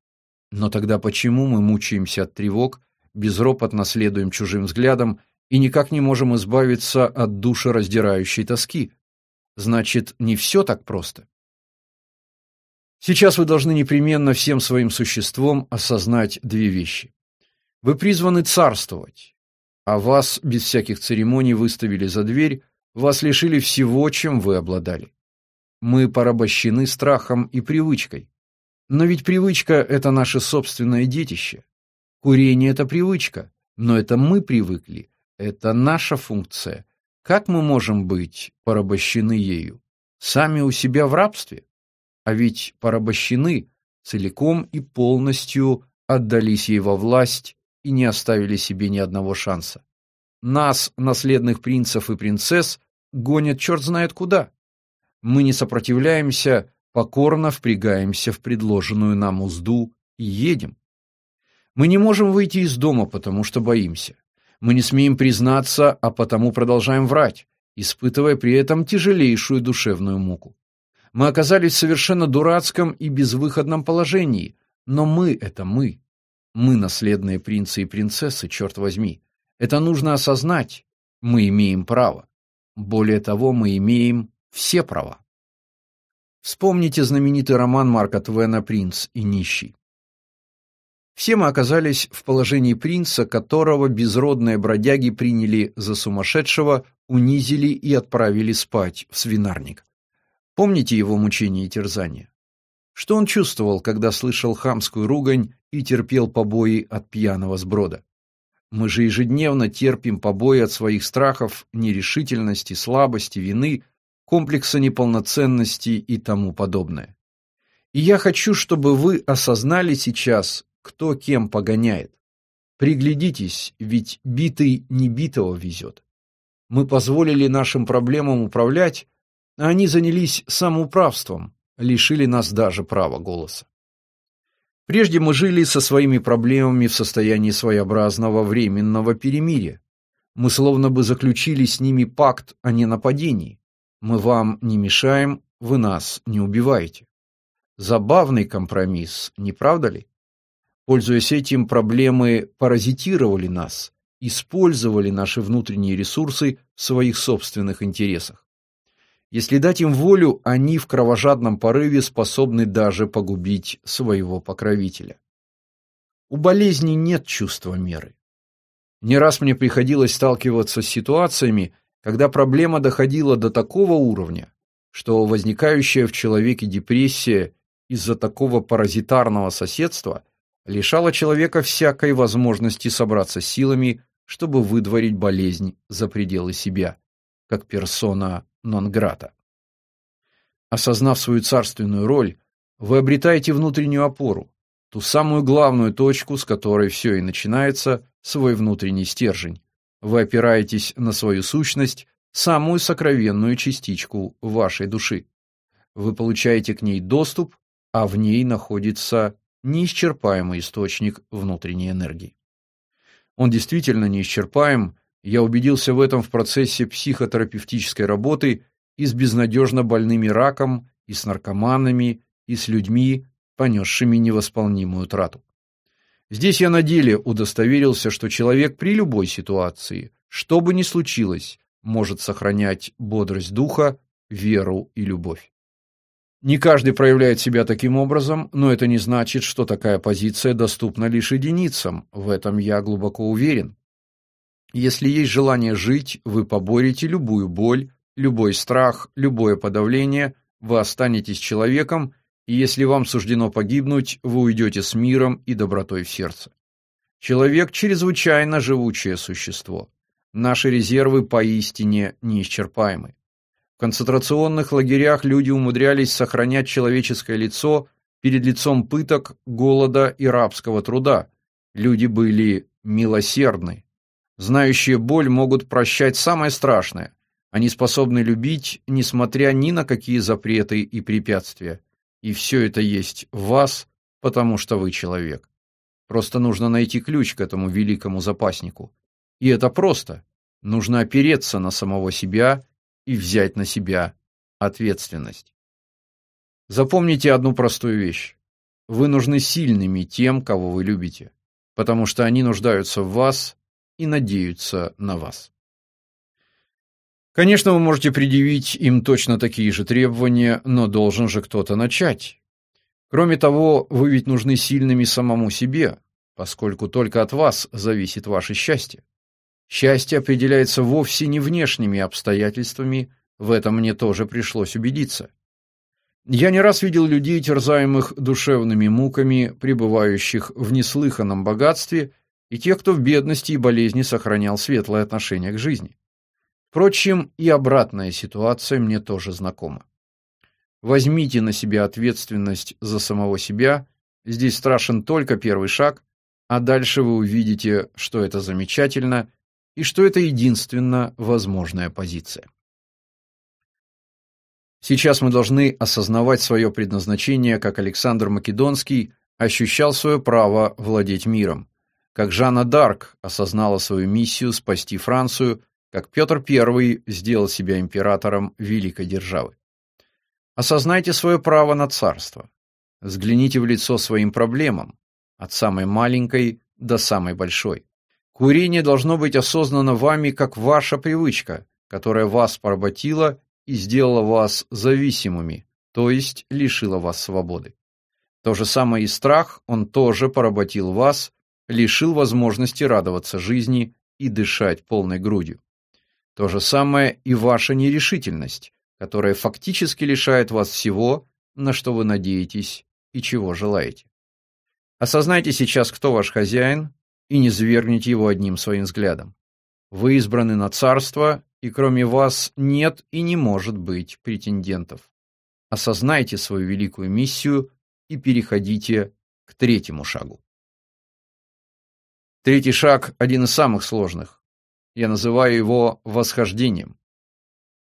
[SPEAKER 1] Но тогда почему мы мучаемся от тревог, безропотно следуем чужим взглядам и никак не можем избавиться от душераздирающей тоски? Значит, не все так просто. Сейчас вы должны непременно всем своим существом осознать две вещи. Вы призваны царствовать, а вас без всяких церемоний выставили за дверь, вас лишили всего, чем вы обладали. Мы порабощены страхом и привычкой. Но ведь привычка – это наше собственное детище. Курение – это привычка, но это мы привыкли, это наша функция. Как мы можем быть порабощены ею? Сами у себя в рабстве? А ведь порабощены, целиком и полностью отдались ей во власть и не оставили себе ни одного шанса. Нас, наследных принцев и принцесс, гонят черт знает куда. Мы не сопротивляемся, покорно впрягаемся в предложенную нам узду и едем. Мы не можем выйти из дома, потому что боимся. Мы не смеем признаться, а потому продолжаем врать, испытывая при этом тяжелейшую душевную муку. Мы оказались в совершенно дурацком и безвыходном положении, но мы — это мы. Мы наследные принцы и принцессы, черт возьми. Это нужно осознать. Мы имеем право. Более того, мы имеем все права. Вспомните знаменитый роман Марка Твена «Принц и нищий». Все мы оказались в положении принца, которого безродные бродяги приняли за сумасшедшего, унизили и отправили спать в свинарник. Помните его мучения и терзания? Что он чувствовал, когда слышал хамскую ругань и терпел побои от пьяного сброда? Мы же ежедневно терпим побои от своих страхов, нерешительности, слабости, вины, комплекса неполноценности и тому подобное. И я хочу, чтобы вы осознали сейчас, кто кем погоняет. Приглядитесь, ведь битый не битого везет. Мы позволили нашим проблемам управлять, а они занялись самоуправством, лишили нас даже права голоса. Прежде мы жили со своими проблемами в состоянии своеобразного временного перемирия. Мы словно бы заключили с ними пакт о ненападении. Мы вам не мешаем, вы нас не убиваете. Забавный компромисс, не правда ли? Пользуясь этим, проблемы паразитировали нас, использовали наши внутренние ресурсы в своих собственных интересах. Если дать им волю, они в кровожадном порыве способны даже погубить своего покровителя. У болезни нет чувства меры. Не раз мне приходилось сталкиваться с ситуациями, когда проблема доходила до такого уровня, что возникающая в человеке депрессия из-за такого паразитарного соседства лишала человека всякой возможности собраться силами, чтобы выдворить болезнь за пределы себя, как персона нон-грата. Осознав свою царственную роль, вы обретаете внутреннюю опору, ту самую главную точку, с которой все и начинается, свой внутренний стержень. Вы опираетесь на свою сущность, самую сокровенную частичку вашей души. Вы получаете к ней доступ, а в ней находится неисчерпаемый источник внутренней энергии. Он действительно неисчерпаем, я убедился в этом в процессе психотерапевтической работы и с безнадежно больными раком, и с наркоманами, и с людьми, понесшими невосполнимую трату. Здесь я на деле удостоверился, что человек при любой ситуации, что бы ни случилось, может сохранять бодрость духа, веру и любовь. Не каждый проявляет себя таким образом, но это не значит, что такая позиция доступна лишь единицам, в этом я глубоко уверен. Если есть желание жить, вы поборете любую боль, любой страх, любое подавление, вы останетесь человеком, и если вам суждено погибнуть, вы уйдете с миром и добротой в сердце. Человек – чрезвычайно живучее существо. Наши резервы поистине неисчерпаемы. Концентрационных лагерях люди умудрялись сохранять человеческое лицо перед лицом пыток, голода и рабского труда. Люди были милосердны. Знающие боль могут прощать самое страшное. Они способны любить, несмотря ни на какие запреты и препятствия. И все это есть в вас, потому что вы человек. Просто нужно найти ключ к этому великому запаснику. И это просто. Нужно опереться на самого себя и взять на себя ответственность. Запомните одну простую вещь. Вы нужны сильными тем, кого вы любите, потому что они нуждаются в вас и надеются на вас. Конечно, вы можете предъявить им точно такие же требования, но должен же кто-то начать. Кроме того, вы ведь нужны сильными самому себе, поскольку только от вас зависит ваше счастье. Счастье определяется вовсе не внешними обстоятельствами, в этом мне тоже пришлось убедиться. Я не раз видел людей, терзаемых душевными муками, пребывающих в неслыханном богатстве, и тех, кто в бедности и болезни сохранял светлое отношение к жизни. Впрочем, и обратная ситуация мне тоже знакома. Возьмите на себя ответственность за самого себя, здесь страшен только первый шаг, а дальше вы увидите, что это замечательно и что это единственно возможная позиция. Сейчас мы должны осознавать свое предназначение, как Александр Македонский ощущал свое право владеть миром, как Жанна Дарк осознала свою миссию спасти Францию, как Петр I сделал себя императором великой державы. Осознайте свое право на царство. Взгляните в лицо своим проблемам, от самой маленькой до самой большой. Курение должно быть осознано вами как ваша привычка, которая вас поработила и сделала вас зависимыми, то есть лишила вас свободы. То же самое и страх, он тоже поработил вас, лишил возможности радоваться жизни и дышать полной грудью. То же самое и ваша нерешительность, которая фактически лишает вас всего, на что вы надеетесь и чего желаете. Осознайте сейчас, кто ваш хозяин, и не свергните его одним своим взглядом. Вы избраны на царство, и кроме вас нет и не может быть претендентов. Осознайте свою великую миссию и переходите к третьему шагу. Третий шаг один из самых сложных. Я называю его восхождением.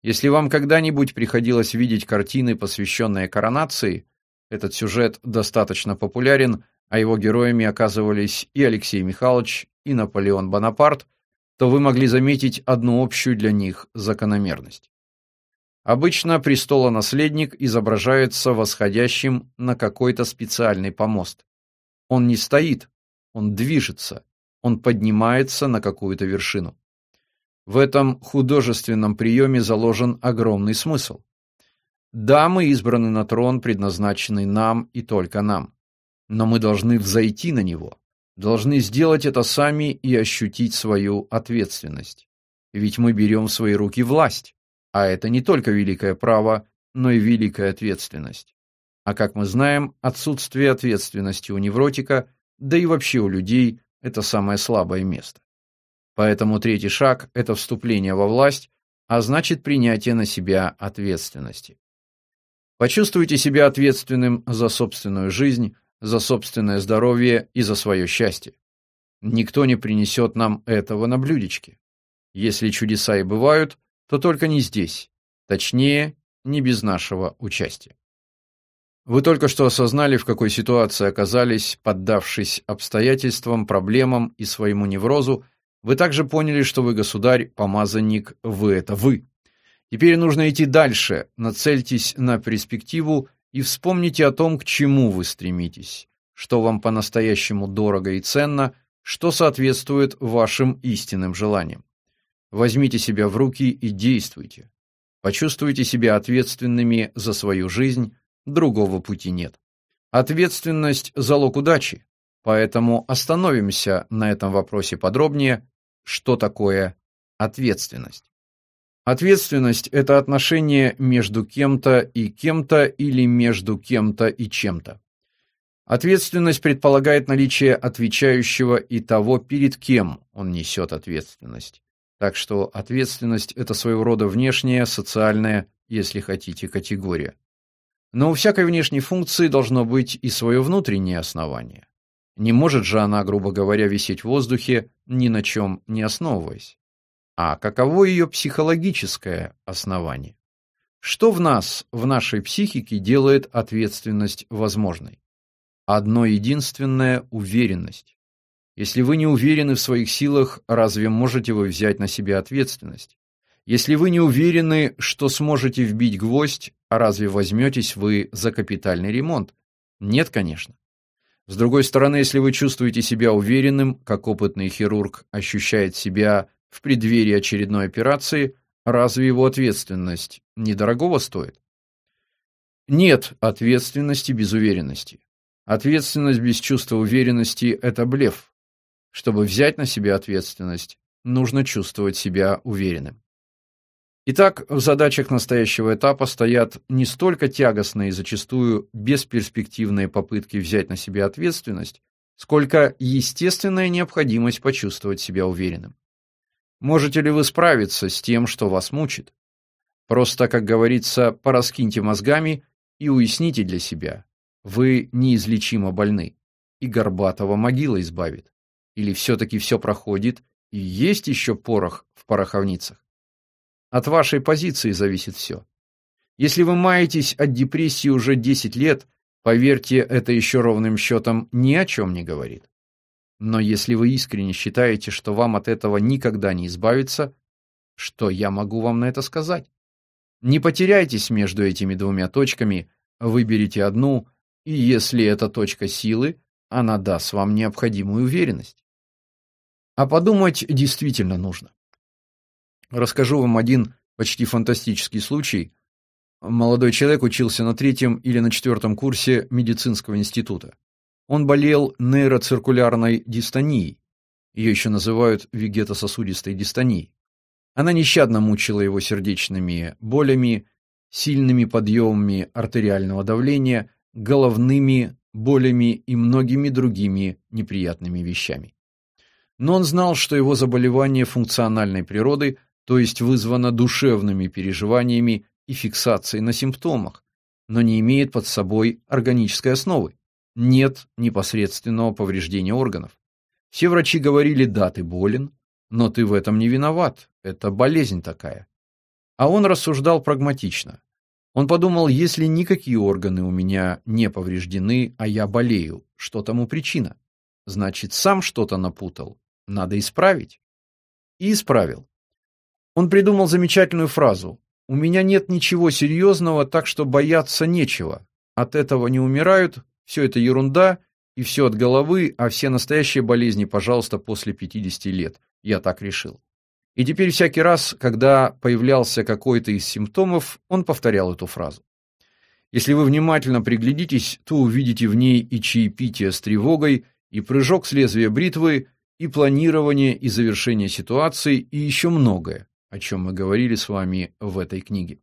[SPEAKER 1] Если вам когда-нибудь приходилось видеть картины, посвященные коронации, этот сюжет достаточно популярен, а его героями оказывались и Алексей Михайлович, и Наполеон Бонапарт, то вы могли заметить одну общую для них закономерность. Обычно престолонаследник изображается восходящим на какой-то специальный помост. Он не стоит, он движется, он поднимается на какую-то вершину. В этом художественном приеме заложен огромный смысл. Да, мы избраны на трон, предназначенный нам и только нам. Но мы должны взойти на него, должны сделать это сами и ощутить свою ответственность. Ведь мы берем в свои руки власть, а это не только великое право, но и великая ответственность. А как мы знаем, отсутствие ответственности у невротика, да и вообще у людей, это самое слабое место. Поэтому третий шаг – это вступление во власть, а значит принятие на себя ответственности. Почувствуйте себя ответственным за собственную жизнь, за собственное здоровье и за свое счастье. Никто не принесет нам этого на блюдечке. Если чудеса и бывают, то только не здесь, точнее, не без нашего участия. Вы только что осознали, в какой ситуации оказались, поддавшись обстоятельствам, проблемам и своему неврозу, вы также поняли, что вы государь, помазанник, вы это вы. Теперь нужно идти дальше, нацельтесь на перспективу и вспомните о том, к чему вы стремитесь, что вам по-настоящему дорого и ценно, что соответствует вашим истинным желаниям. Возьмите себя в руки и действуйте. Почувствуйте себя ответственными за свою жизнь, другого пути нет. Ответственность – залог удачи, поэтому остановимся на этом вопросе подробнее что такое ответственность. Ответственность – это отношение между кем-то и кем-то или между кем-то и чем-то. Ответственность предполагает наличие отвечающего и того, перед кем он несет ответственность. Так что ответственность – это своего рода внешняя, социальная, если хотите, категория. Но у всякой внешней функции должно быть и свое внутреннее основание. Не может же она, грубо говоря, висеть в воздухе, ни на чем не основываясь. А каково ее психологическое основание? Что в нас, в нашей психике делает ответственность возможной? Одно единственное – уверенность. Если вы не уверены в своих силах, разве можете вы взять на себя ответственность? Если вы не уверены, что сможете вбить гвоздь, разве возьметесь вы за капитальный ремонт? Нет, конечно. С другой стороны, если вы чувствуете себя уверенным, как опытный хирург ощущает себя в преддверии очередной операции, разве его ответственность недорогого стоит? Нет ответственности без уверенности. Ответственность без чувства уверенности – это блеф. Чтобы взять на себя ответственность, нужно чувствовать себя уверенным. Итак, в задачах настоящего этапа стоят не столько тягостные и зачастую бесперспективные попытки взять на себя ответственность, сколько естественная необходимость почувствовать себя уверенным. Можете ли вы справиться с тем, что вас мучит? Просто, как говорится, пораскиньте мозгами и уясните для себя. Вы неизлечимо больны, и Горбатова могила избавит. Или все-таки все проходит, и есть еще порох в пороховницах? От вашей позиции зависит все. Если вы маетесь от депрессии уже 10 лет, поверьте, это еще ровным счетом ни о чем не говорит. Но если вы искренне считаете, что вам от этого никогда не избавиться, что я могу вам на это сказать? Не потеряйтесь между этими двумя точками, выберите одну, и если это точка силы, она даст вам необходимую уверенность. А подумать действительно нужно. Расскажу вам один почти фантастический случай. Молодой человек учился на третьем или на четвертом курсе медицинского института. Он болел нейроциркулярной дистонией. Ее еще называют вегетососудистой дистонией. Она нещадно мучила его сердечными болями, сильными подъемами артериального давления, головными болями и многими другими неприятными вещами. но он знал, что его заболевание функциональной природы, то есть вызвано душевными переживаниями и фиксацией на симптомах, но не имеет под собой органической основы. Нет непосредственного повреждения органов. Все врачи говорили: "Да, ты болен, но ты в этом не виноват. Это болезнь такая". А он рассуждал прагматично. Он подумал: если никакие органы у меня не повреждены, а я болею, что тому причина? Значит, сам что-то напутал. Надо исправить. И исправил. Он придумал замечательную фразу: "У меня нет ничего серьезного, так что бояться нечего. От этого не умирают, все это ерунда, и все от головы, а все настоящие болезни, пожалуйста, после 50 лет. Я так решил". И теперь всякий раз, когда появлялся какой-то из симптомов, он повторял эту фразу. Если вы внимательно приглядитесь, то увидите в ней и чаепитие с тревогой, и прыжок с лезвия бритвы, и планирование и завершение ситуации, и еще многое, о чем мы говорили с вами в этой книге.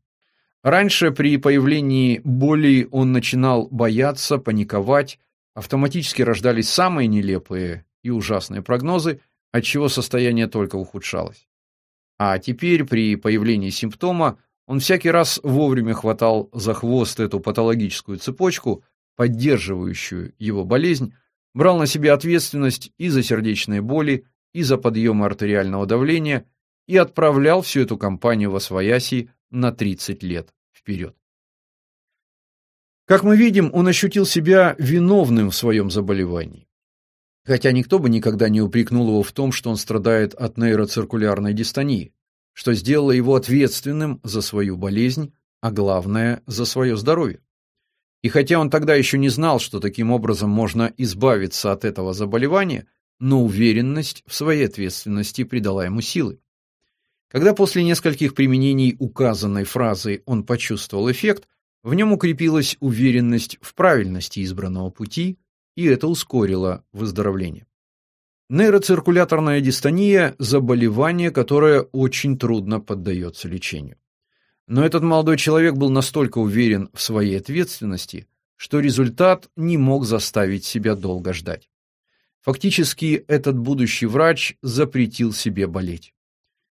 [SPEAKER 1] Раньше при появлении боли он начинал бояться, паниковать, автоматически рождались самые нелепые и ужасные прогнозы, от чего состояние только ухудшалось. А теперь при появлении симптома он всякий раз вовремя хватал за хвост эту патологическую цепочку, поддерживающую его болезнь, брал на себя ответственность и за сердечные боли, и за подъемы артериального давления и отправлял всю эту кампанию во свояси на 30 лет вперед. Как мы видим, он ощутил себя виновным в своем заболевании. Хотя никто бы никогда не упрекнул его в том, что он страдает от нейроциркулярной дистонии, что сделало его ответственным за свою болезнь, а главное, за свое здоровье. И хотя он тогда еще не знал, что таким образом можно избавиться от этого заболевания, но уверенность в своей ответственности придала ему силы. Когда после нескольких применений указанной фразы он почувствовал эффект, в нем укрепилась уверенность в правильности избранного пути, и это ускорило выздоровление. Нейроциркуляторная дистония – заболевание, которое очень трудно поддается лечению. Но этот молодой человек был настолько уверен в своей ответственности, что результат не мог заставить себя долго ждать. Фактически этот будущий врач запретил себе болеть.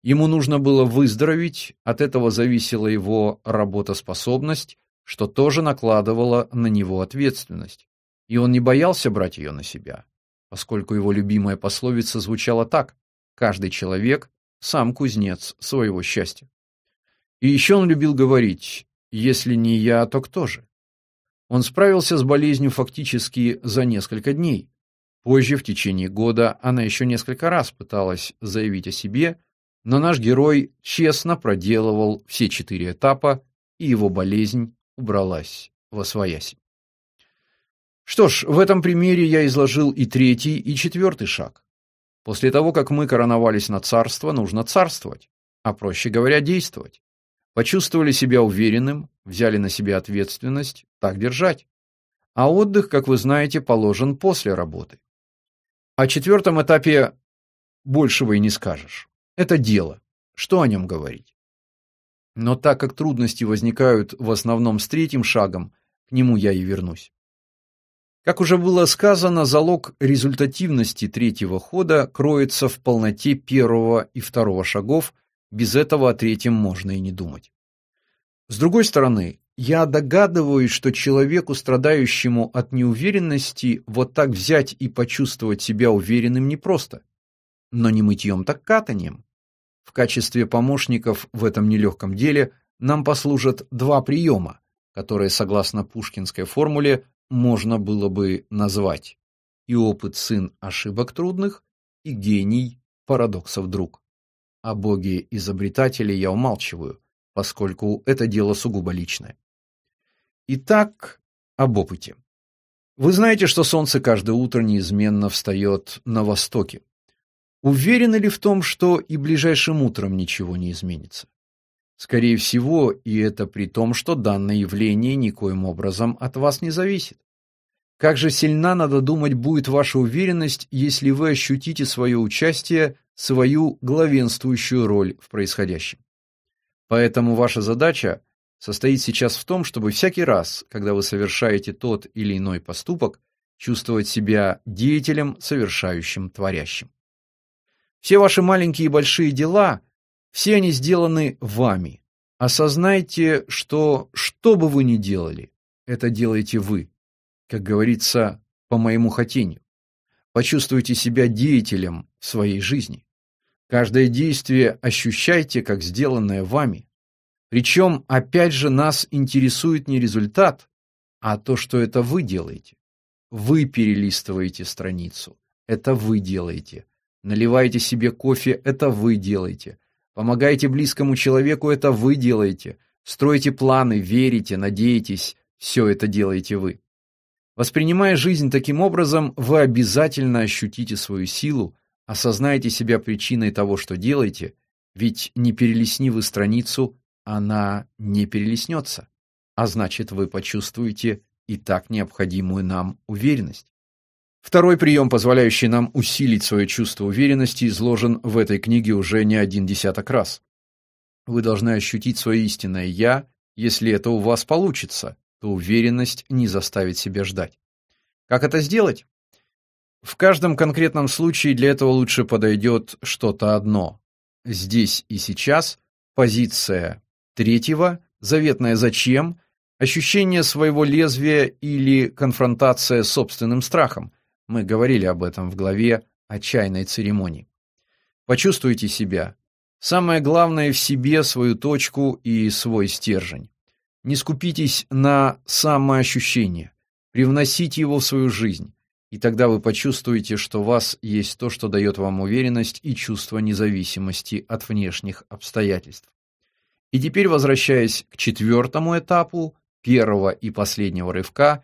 [SPEAKER 1] Ему нужно было выздороветь, от этого зависела его работоспособность, что тоже накладывало на него ответственность. И он не боялся брать ее на себя, поскольку его любимая пословица звучала так: каждый человек сам кузнец своего счастья. И еще он любил говорить: "Если не я, то кто же?" Он справился с болезнью фактически за несколько дней. Позже, в течение года, она еще несколько раз пыталась заявить о себе, но наш герой честно проделывал все четыре этапа, и его болезнь убралась во свояси. Что ж, в этом примере я изложил и третий, и четвертый шаг. После того, как мы короновались на царство, нужно царствовать, а проще говоря, действовать. Почувствовали себя уверенным, взяли на себя ответственность, так держать. А отдых, как вы знаете, положен после работы. О четвертом этапе большего и не скажешь. Это дело. Что о нем говорить? Но так как трудности возникают в основном с третьим шагом, к нему я и вернусь. Как уже было сказано, залог результативности третьего хода кроется в полноте первого и второго шагов без этого о третьем можно и не думать. С другой стороны, я догадываюсь, что человеку, страдающему от неуверенности, вот так взять и почувствовать себя уверенным непросто. Но не мытьем, так катанием. В качестве помощников в этом нелегком деле нам послужат два приема, которые, согласно пушкинской формуле, можно было бы назвать и опыт сын ошибок трудных, и гений парадоксов друг. О боге изобретателе я умалчиваю, поскольку это дело сугубо личное. Итак, об опыте. Вы знаете, что солнце каждое утро неизменно встает на востоке. Уверены ли в том, что и ближайшим утром ничего не изменится? Скорее всего, и это при том, что данное явление никоим образом от вас не зависит. Как же сильна, надо думать, будет ваша уверенность, если вы ощутите свое участие свою главенствующую роль в происходящем. Поэтому ваша задача состоит сейчас в том, чтобы всякий раз, когда вы совершаете тот или иной поступок, чувствовать себя деятелем, совершающим, творящим. Все ваши маленькие и большие дела, все они сделаны вами. Осознайте, что что бы вы ни делали, это делаете вы. Как говорится, по моему хотению. Почувствуйте себя деятелем в своей жизни. Каждое действие ощущайте как сделанное вами. Причем, опять же, нас интересует не результат, а то, что это вы делаете. Вы перелистываете страницу. Это вы делаете. Наливаете себе кофе. Это вы делаете. Помогаете близкому человеку. Это вы делаете. Строите планы, верите, надеетесь. Все это делаете вы. Воспринимая жизнь таким образом, вы обязательно ощутите свою силу, осознаете себя причиной того, что делаете, ведь не перелистни вы страницу, она не перелистнется, а значит, вы почувствуете и так необходимую нам уверенность. Второй прием, позволяющий нам усилить свое чувство уверенности, изложен в этой книге уже не один десяток раз. Вы должны ощутить свое истинное «я», если это у вас получится, то уверенность не заставит себя ждать. Как это сделать? В каждом конкретном случае для этого лучше подойдет что-то одно. Здесь и сейчас позиция третьего, заветное «зачем», ощущение своего лезвия или конфронтация с собственным страхом. Мы говорили об этом в главе о чайной церемонии. Почувствуйте себя. Самое главное в себе свою точку и свой стержень. Не скупитесь на самоощущение. Привносите его в свою жизнь, и тогда вы почувствуете, что у вас есть то, что дает вам уверенность и чувство независимости от внешних обстоятельств. И теперь, возвращаясь к четвертому этапу, первого и последнего рывка,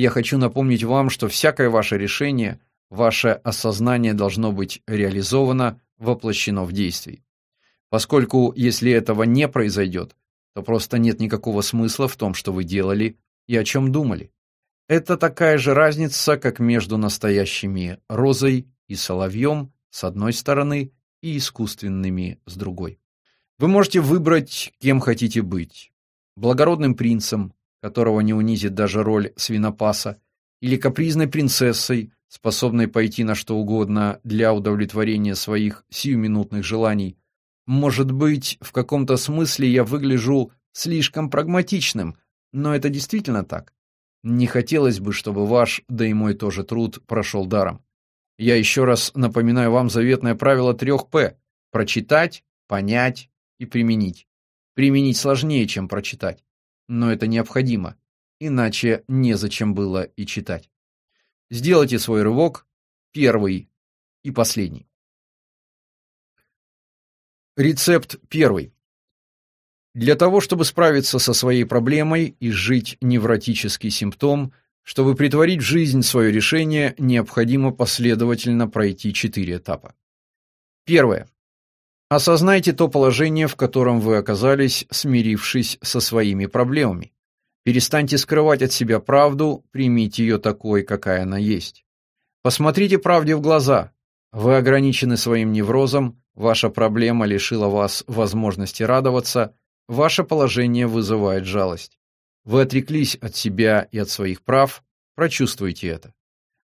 [SPEAKER 1] я хочу напомнить вам, что всякое ваше решение, ваше осознание должно быть реализовано, воплощено в действии. Поскольку, если этого не произойдет, то просто нет никакого смысла в том, что вы делали и о чем думали. Это такая же разница, как между настоящими розой и соловьем с одной стороны и искусственными с другой. Вы можете выбрать, кем хотите быть. Благородным принцем, которого не унизит даже роль свинопаса, или капризной принцессой, способной пойти на что угодно для удовлетворения своих сиюминутных желаний. Может быть, в каком-то смысле я выгляжу слишком прагматичным, но это действительно так. Не хотелось бы, чтобы ваш, да и мой тоже труд, прошел даром. Я еще раз напоминаю вам заветное правило трех «П» – прочитать, понять и применить. Применить сложнее, чем прочитать, но это необходимо, иначе незачем было и читать. Сделайте свой рывок, первый и последний. Рецепт первый. Для того, чтобы справиться со своей проблемой и жить невротический симптом, чтобы притворить в жизнь свое решение, необходимо последовательно пройти четыре этапа. Первое. Осознайте то положение, в котором вы оказались, смирившись со своими проблемами. Перестаньте скрывать от себя правду, примите ее такой, какая она есть. Посмотрите правде в глаза. Вы ограничены своим неврозом, ваша проблема лишила вас возможности радоваться – Ваше положение вызывает жалость. Вы отреклись от себя и от своих прав, прочувствуйте это.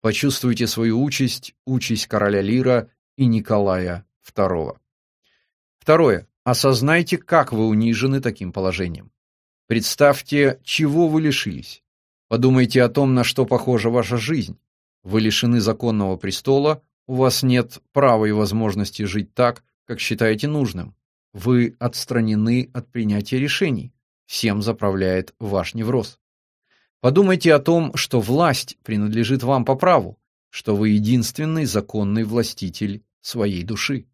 [SPEAKER 1] Почувствуйте свою участь, участь короля Лира и Николая II. Второе. Осознайте, как вы унижены таким положением. Представьте, чего вы лишились. Подумайте о том, на что похожа ваша жизнь. Вы лишены законного престола, у вас нет права и возможности жить так, как считаете нужным. Вы отстранены от принятия решений. Всем заправляет ваш невроз. Подумайте о том, что власть принадлежит вам по праву, что вы единственный законный властитель своей души.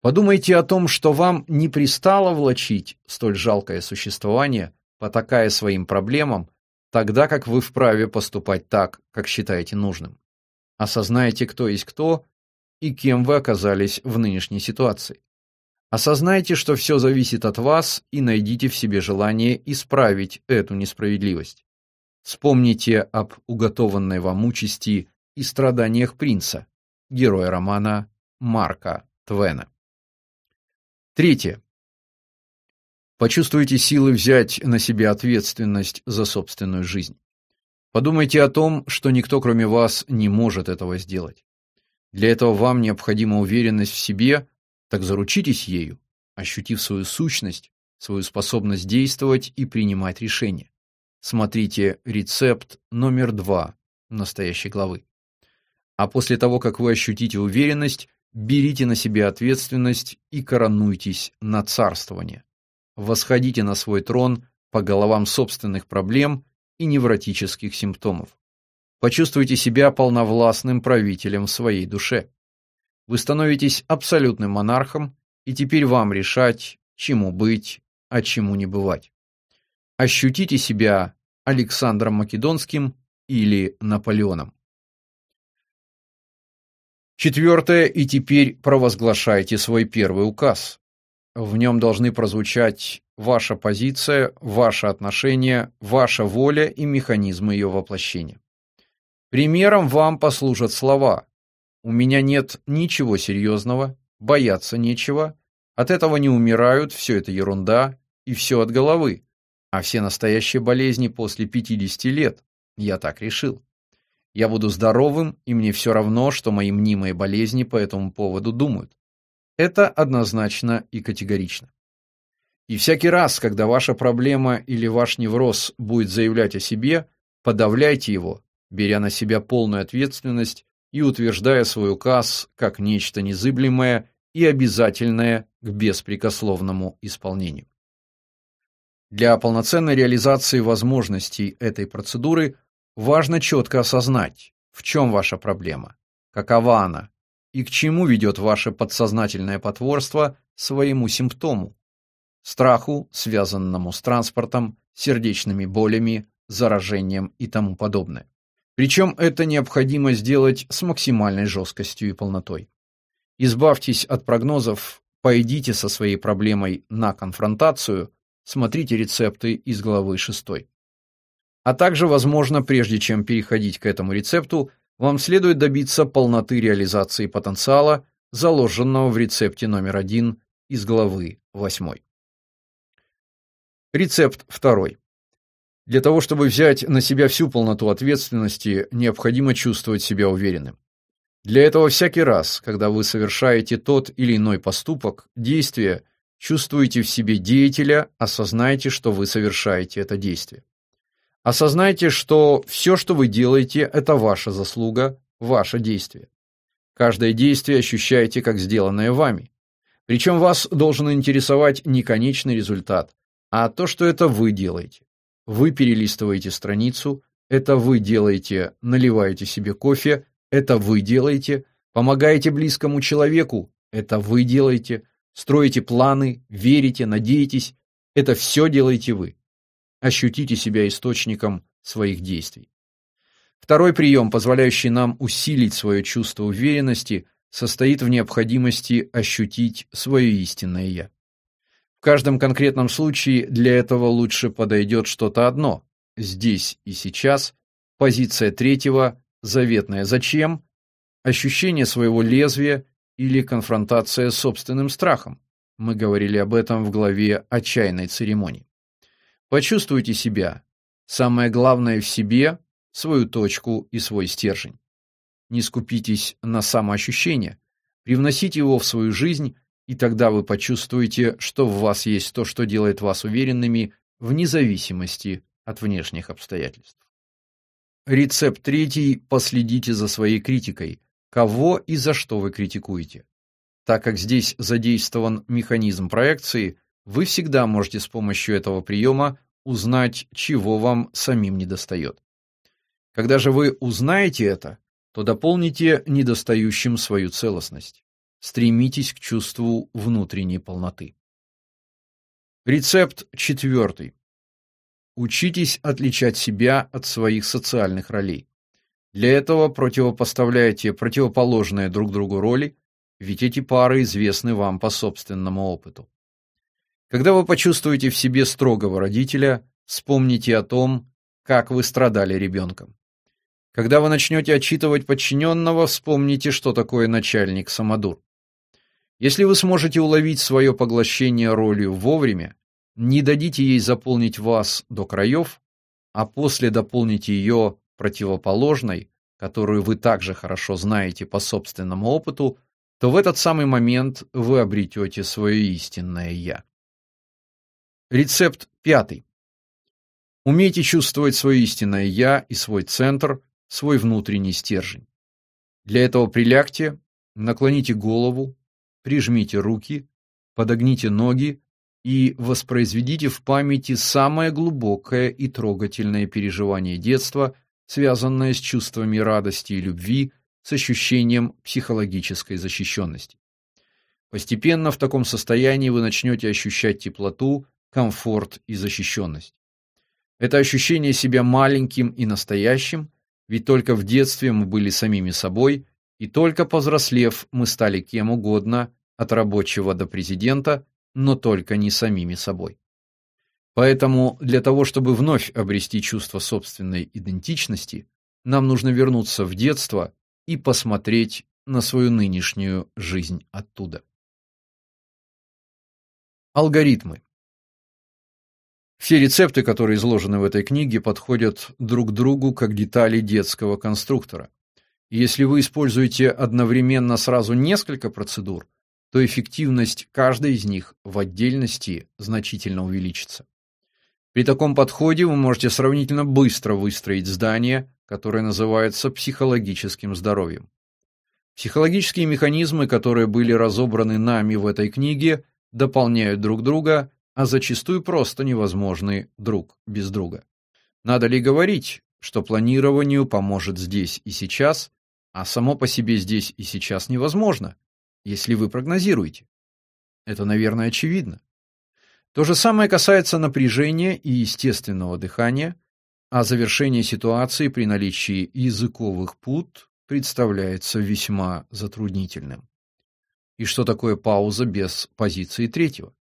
[SPEAKER 1] Подумайте о том, что вам не пристало влачить столь жалкое существование, потакая своим проблемам, тогда как вы вправе поступать так, как считаете нужным. Осознайте, кто есть кто и кем вы оказались в нынешней ситуации. Осознайте, что все зависит от вас и найдите в себе желание исправить эту несправедливость. Вспомните об уготованной вам участи и страданиях принца, героя романа Марка Твена. Третье. Почувствуйте силы взять на себя ответственность за собственную жизнь. Подумайте о том, что никто кроме вас не может этого сделать. Для этого вам необходима уверенность в себе, так заручитесь ею, ощутив свою сущность, свою способность действовать и принимать решения. Смотрите рецепт номер два настоящей главы. А после того, как вы ощутите уверенность, берите на себя ответственность и коронуйтесь на царствование. Восходите на свой трон по головам собственных проблем и невротических симптомов. Почувствуйте себя полновластным правителем в своей душе. Вы становитесь абсолютным монархом, и теперь вам решать, чему быть, а чему не бывать. Ощутите себя Александром Македонским или Наполеоном. Четвертое, и теперь провозглашайте свой первый указ. В нем должны прозвучать ваша позиция, ваше отношение, ваша воля и механизмы ее воплощения. Примером вам послужат слова «У меня нет ничего серьезного, бояться нечего, от этого не умирают, все это ерунда, и все от головы, а все настоящие болезни после 50 лет, я так решил». Я буду здоровым, и мне все равно, что мои мнимые болезни по этому поводу думают. Это однозначно и категорично. И всякий раз, когда ваша проблема или ваш невроз будет заявлять о себе, подавляйте его, беря на себя полную ответственность и утверждая свой указ как нечто незыблемое и обязательное к беспрекословному исполнению. Для полноценной реализации возможностей этой процедуры – Важно четко осознать, в чем ваша проблема, какова она и к чему ведет ваше подсознательное потворство своему симптому. Страху, связанному с транспортом, сердечными болями, заражением и тому подобное. Причем это необходимо сделать с максимальной жесткостью и полнотой. Избавьтесь от прогнозов, пойдите со своей проблемой на конфронтацию, смотрите рецепты из главы 6. А также, возможно, прежде чем переходить к этому рецепту, вам следует добиться полноты реализации потенциала, заложенного в рецепте номер один из главы 8. Рецепт второй. Для того, чтобы взять на себя всю полноту ответственности, необходимо чувствовать себя уверенным. Для этого всякий раз, когда вы совершаете тот или иной поступок, действие, чувствуете в себе деятеля, осознайте, что вы совершаете это действие. Осознайте, что все, что вы делаете, это ваша заслуга, ваше действие. Каждое действие ощущаете как сделанное вами. Причем вас должен интересовать не конечный результат, а то, что это вы делаете. Вы перелистываете страницу, это вы делаете, наливаете себе кофе, это вы делаете, помогаете близкому человеку, это вы делаете, строите планы, верите, надеетесь, это все делаете вы. Ощутите себя источником своих действий. Второй прием, позволяющий нам усилить свое чувство уверенности, состоит в необходимости ощутить свое истинное «я». В каждом конкретном случае для этого лучше подойдет что-то одно. Здесь и сейчас, позиция третьего, заветное «зачем», ощущение своего лезвия или конфронтация с собственным страхом. Мы говорили об этом в главе «Отчаянной церемонии». Почувствуйте себя. Самое главное в себе – свою точку и свой стержень. Не скупитесь на самоощущение, привносите его в свою жизнь, и тогда вы почувствуете, что в вас есть то, что делает вас уверенными вне зависимости от внешних обстоятельств. Рецепт третий – последите за своей критикой. Кого и за что вы критикуете? Так как здесь задействован механизм проекции – вы всегда можете с помощью этого приема узнать, чего вам самим недостает. Когда же вы узнаете это, то дополните недостающим свою целостность. Стремитесь к чувству внутренней полноты. Рецепт четвертый. Учитесь отличать себя от своих социальных ролей. Для этого противопоставляйте противоположные друг другу роли, ведь эти пары известны вам по собственному опыту. Когда вы почувствуете в себе строгого родителя, вспомните о том, как вы страдали ребенком. Когда вы начнете отчитывать подчиненного, вспомните, что такое начальник-самодур. Если вы сможете уловить свое поглощение ролью вовремя, не дадите ей заполнить вас до краев, а после дополните ее противоположной, которую вы также хорошо знаете по собственному опыту, то в этот самый момент вы обретете свое истинное «я». Рецепт пятый. Умейте чувствовать свое истинное «я» и свой центр, свой внутренний стержень. Для этого прилягте, наклоните голову, прижмите руки, подогните ноги и воспроизведите в памяти самое глубокое и трогательное переживание детства, связанное с чувствами радости и любви, с ощущением психологической защищенности. Постепенно в таком состоянии вы начнете ощущать теплоту, комфорт и защищенность. Это ощущение себя маленьким и настоящим, ведь только в детстве мы были самими собой, и только повзрослев мы стали кем угодно, от рабочего до президента, но только не самими собой. Поэтому для того, чтобы вновь обрести чувство собственной идентичности, нам нужно вернуться в детство и посмотреть на свою нынешнюю жизнь оттуда. Алгоритмы. Все рецепты, которые изложены в этой книге, подходят друг другу как детали детского конструктора. И если вы используете одновременно сразу несколько процедур, то эффективность каждой из них в отдельности значительно увеличится. При таком подходе вы можете сравнительно быстро выстроить здание, которое называется психологическим здоровьем. Психологические механизмы, которые были разобраны нами в этой книге, дополняют друг друга а зачастую просто невозможны друг без друга. Надо ли говорить, что планированию поможет здесь и сейчас, а само по себе здесь и сейчас невозможно, если вы прогнозируете? Это, наверное, очевидно. То же самое касается напряжения и естественного дыхания, а завершение ситуации при наличии языковых пут представляется весьма затруднительным. И что такое пауза без позиции третьего?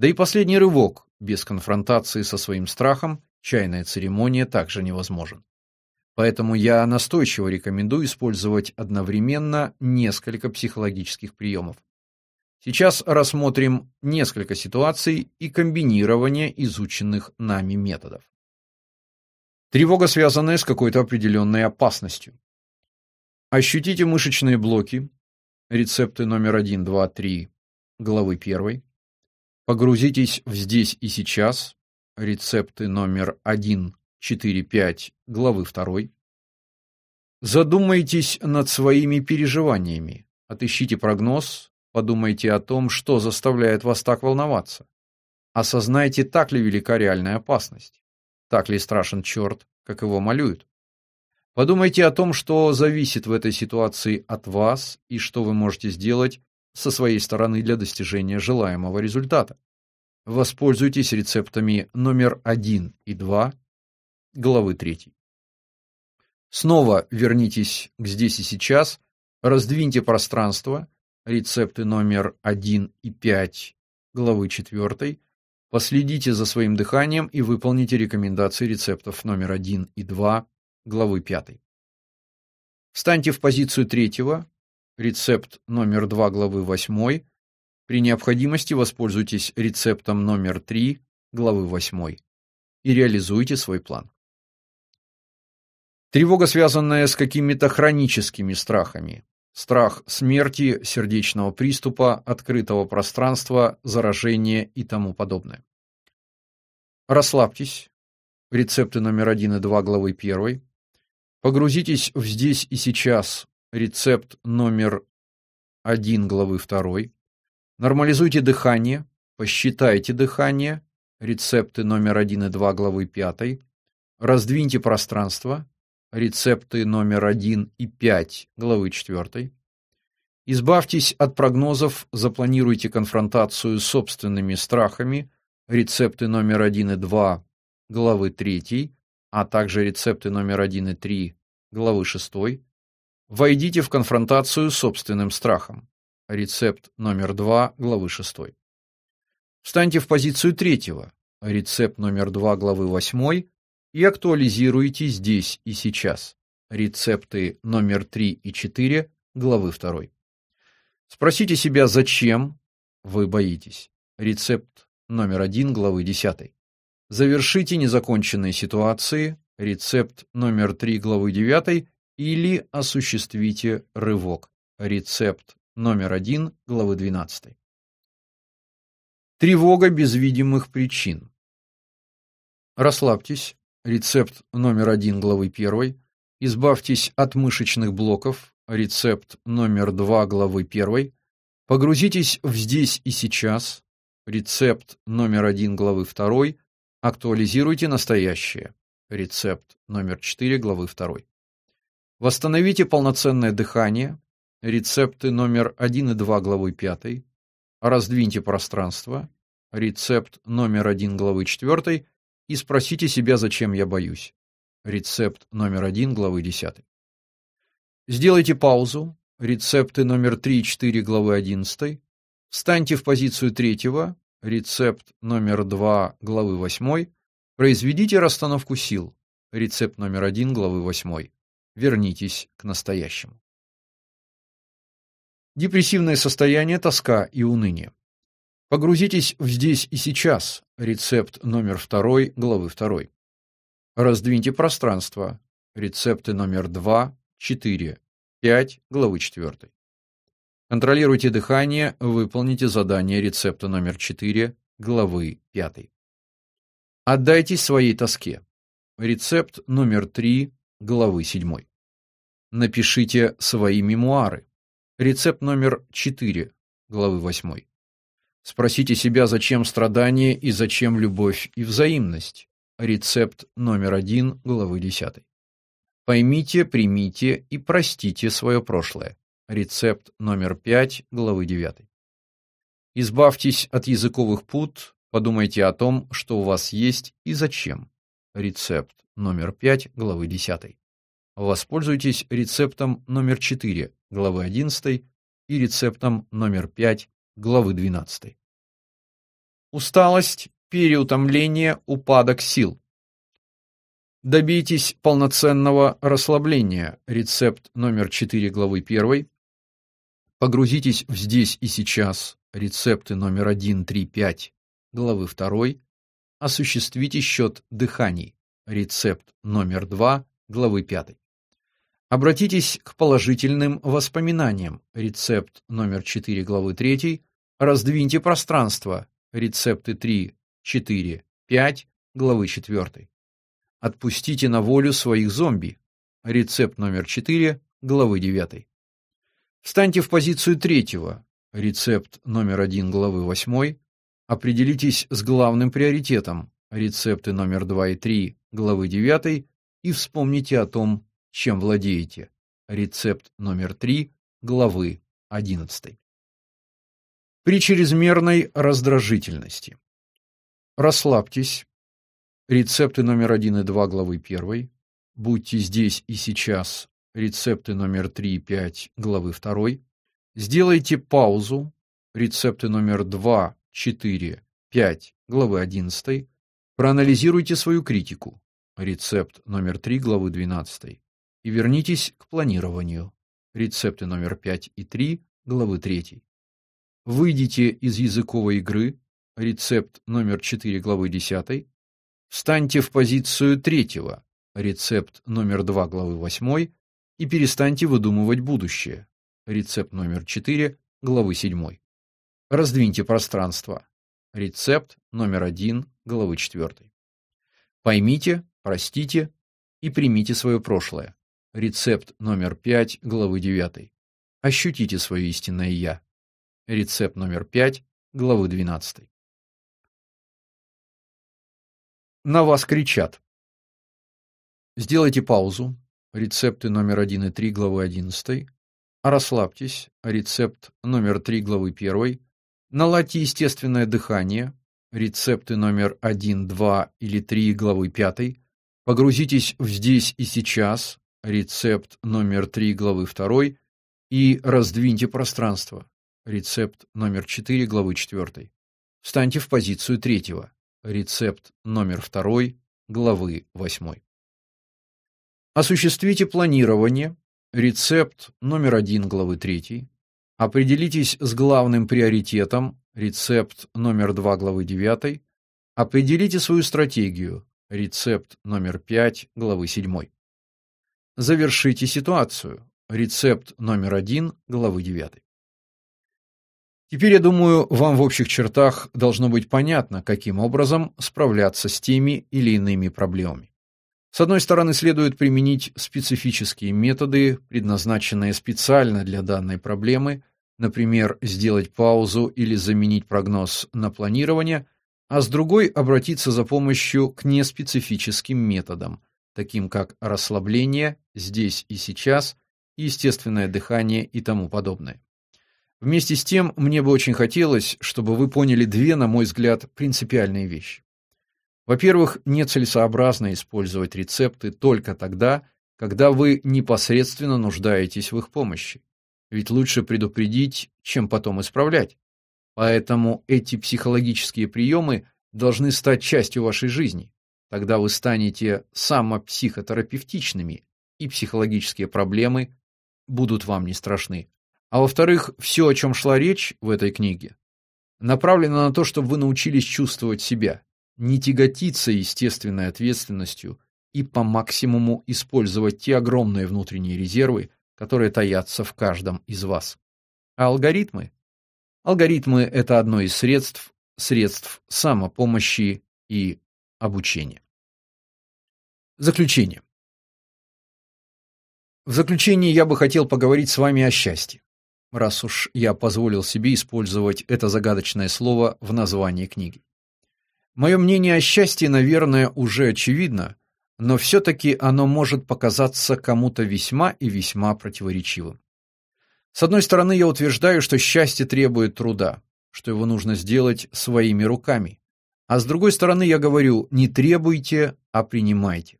[SPEAKER 1] Да и последний рывок без конфронтации со своим страхом, чайная церемония также невозможен. Поэтому я настойчиво рекомендую использовать одновременно несколько психологических приемов. Сейчас рассмотрим несколько ситуаций и комбинирование изученных нами методов. Тревога, связанная с какой-то определенной опасностью. Ощутите мышечные блоки, рецепты номер 1, 2, 3, главы 1, Погрузитесь в здесь и сейчас. Рецепты номер 1, 4, 5, главы 2. Задумайтесь над своими переживаниями. Отыщите прогноз, подумайте о том, что заставляет вас так волноваться. Осознайте, так ли велика реальная опасность. Так ли страшен черт, как его малюют. Подумайте о том, что зависит в этой ситуации от вас и что вы можете сделать, со своей стороны для достижения желаемого результата. Воспользуйтесь рецептами номер 1 и 2 главы 3. Снова вернитесь к здесь и сейчас, раздвиньте пространство, рецепты номер 1 и 5 главы 4, последите за своим дыханием и выполните рекомендации рецептов номер 1 и 2 главы 5. Встаньте в позицию третьего, рецепт номер 2 главы 8. При необходимости воспользуйтесь рецептом номер 3 главы 8 и реализуйте свой план. Тревога, связанная с какими-то хроническими страхами. Страх смерти, сердечного приступа, открытого пространства, заражения и тому подобное. Расслабьтесь. Рецепты номер 1 и 2 главы 1. Погрузитесь в здесь и сейчас рецепт номер 1 главы 2. Нормализуйте дыхание, посчитайте дыхание, рецепты номер 1 и 2 главы 5. Раздвиньте пространство, рецепты номер 1 и 5 главы 4. Избавьтесь от прогнозов, запланируйте конфронтацию с собственными страхами, рецепты номер 1 и 2 главы 3, а также рецепты номер 1 и 3 главы 6 Войдите в конфронтацию с собственным страхом. Рецепт номер 2 главы 6. Встаньте в позицию третьего. Рецепт номер 2 главы 8 и актуализируйте здесь и сейчас. Рецепты номер 3 и 4 главы 2. Спросите себя, зачем вы боитесь. Рецепт номер 1 главы 10. Завершите незаконченные ситуации. Рецепт номер 3 главы 9 или осуществите рывок. Рецепт номер один главы 12. Тревога без видимых причин. Расслабьтесь. Рецепт номер один главы 1. Избавьтесь от мышечных блоков. Рецепт номер 2 главы 1. Погрузитесь в здесь и сейчас. Рецепт номер 1 главы 2. Актуализируйте настоящее. Рецепт номер 4 главы 2. Восстановите полноценное дыхание. Рецепты номер 1 и 2 главы 5. Раздвиньте пространство. Рецепт номер 1 главы 4 и спросите себя, зачем я боюсь. Рецепт номер 1 главы 10. Сделайте паузу. Рецепты номер 3 и 4 главы 11. Встаньте в позицию третьего. Рецепт номер 2 главы 8. Произведите расстановку сил. Рецепт номер 1 главы 8. Вернитесь к настоящему. Депрессивное состояние, тоска и уныние. Погрузитесь в здесь и сейчас. Рецепт номер 2 главы 2. Раздвиньте пространство. Рецепты номер 2, 4, 5 главы 4. Контролируйте дыхание, выполните задание рецепта номер 4 главы 5. Отдайтесь своей тоске. Рецепт номер 3 главы 7. Напишите свои мемуары. Рецепт номер 4 главы 8. Спросите себя, зачем страдание и зачем любовь и взаимность. Рецепт номер 1 главы 10. Поймите, примите и простите свое прошлое. Рецепт номер 5 главы 9. Избавьтесь от языковых пут, подумайте о том, что у вас есть и зачем. Рецепт номер 5 главы 10. Воспользуйтесь рецептом номер 4 главы 11 и рецептом номер 5 главы 12. Усталость, переутомление, упадок сил. Добейтесь полноценного расслабления. Рецепт номер 4 главы 1. Погрузитесь в здесь и сейчас. Рецепты номер 1, 3, 5 главы 2. Осуществите счет дыханий. Рецепт номер 2 главы 5. Обратитесь к положительным воспоминаниям. Рецепт номер 4 главы 3. Раздвиньте пространство. Рецепты 3, 4, 5 главы 4. Отпустите на волю своих зомби. Рецепт номер 4 главы 9. Встаньте в позицию третьего. Рецепт номер 1 главы 8. Определитесь с главным приоритетом. Рецепты номер 2 и 3 главы 9 и вспомните о том, чем владеете. Рецепт номер 3 главы 11. При чрезмерной раздражительности. Расслабьтесь. Рецепты номер 1 и 2 главы 1. Будьте здесь и сейчас. Рецепты номер 3 и 5 главы 2. Сделайте паузу. Рецепты номер 2, 4, 5 главы 11. Проанализируйте свою критику. Рецепт номер 3 главы 12 и вернитесь к планированию. Рецепты номер 5 и 3 главы 3. Выйдите из языковой игры. Рецепт номер 4 главы 10. Встаньте в позицию третьего. Рецепт номер 2 главы 8 и перестаньте выдумывать будущее. Рецепт номер 4 главы 7. Раздвиньте пространство. Рецепт номер 1 главы 4. Поймите, простите и примите свое прошлое. Рецепт номер 5 главы 9. Ощутите свое истинное «Я». Рецепт номер 5 главы 12. На вас кричат. Сделайте паузу. Рецепты номер 1 и 3 главы 11. Расслабьтесь. Рецепт номер 3 главы 1. Наладьте естественное дыхание. Рецепты номер 1, 2 или 3 главы 5. Погрузитесь в здесь и сейчас рецепт номер 3 главы 2 и раздвиньте пространство. Рецепт номер 4 главы 4. Встаньте в позицию третьего. Рецепт номер 2 главы 8. Осуществите планирование. Рецепт номер 1 главы 3. Определитесь с главным приоритетом. Рецепт номер 2 главы 9. Определите свою стратегию. Рецепт номер 5 главы 7. Завершите ситуацию. Рецепт номер один главы 9. Теперь, я думаю, вам в общих чертах должно быть понятно, каким образом справляться с теми или иными проблемами. С одной стороны, следует применить специфические методы, предназначенные специально для данной проблемы, например, сделать паузу или заменить прогноз на планирование, а с другой обратиться за помощью к неспецифическим методам, таким как расслабление здесь и сейчас, естественное дыхание и тому подобное. Вместе с тем, мне бы очень хотелось, чтобы вы поняли две, на мой взгляд, принципиальные вещи. Во-первых, нецелесообразно использовать рецепты только тогда, когда вы непосредственно нуждаетесь в их помощи. Ведь лучше предупредить, чем потом исправлять. Поэтому эти психологические приемы должны стать частью вашей жизни. Тогда вы станете самопсихотерапевтичными, и психологические проблемы будут вам не страшны. А во-вторых, все, о чем шла речь в этой книге, направлено на то, чтобы вы научились чувствовать себя, не тяготиться естественной ответственностью и по максимуму использовать те огромные внутренние резервы, которые таятся в каждом из вас. А алгоритмы? Алгоритмы – это одно из средств, средств самопомощи и обучения. Заключение. В заключение я бы хотел поговорить с вами о счастье раз уж я позволил себе использовать это загадочное слово в названии книги. Мое мнение о счастье, наверное, уже очевидно, но все таки оно может показаться кому-то весьма и весьма противоречивым. С одной стороны, я утверждаю, что счастье требует труда, что его нужно сделать своими руками. А с другой стороны, я говорю: не требуйте, а принимайте.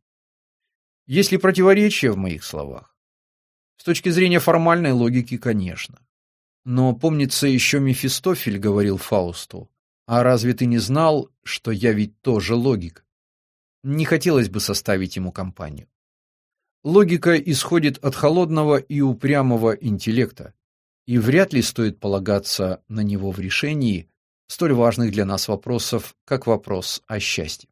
[SPEAKER 1] Есть ли противоречие в моих словах? С точки зрения формальной логики, конечно. Но, помнится, еще Мефистофель говорил Фаусту, «А разве ты не знал, что я ведь тоже логик?» Не хотелось бы составить ему компанию. Логика исходит от холодного и упрямого интеллекта, и вряд ли стоит полагаться на него в решении столь важных для нас вопросов, как вопрос о счастье.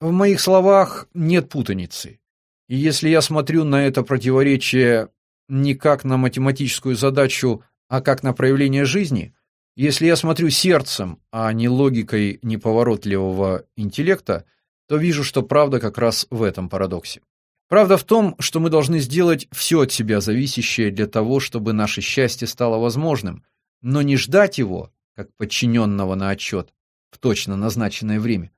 [SPEAKER 1] В моих словах нет путаницы. И если я смотрю на это противоречие не как на математическую задачу, а как на проявление жизни, если я смотрю сердцем, а не логикой неповоротливого интеллекта, то вижу, что правда как раз в этом парадоксе. Правда в том, что мы должны сделать все от себя зависящее для того, чтобы наше счастье стало возможным, но не ждать его, как подчиненного на отчет, в точно назначенное время.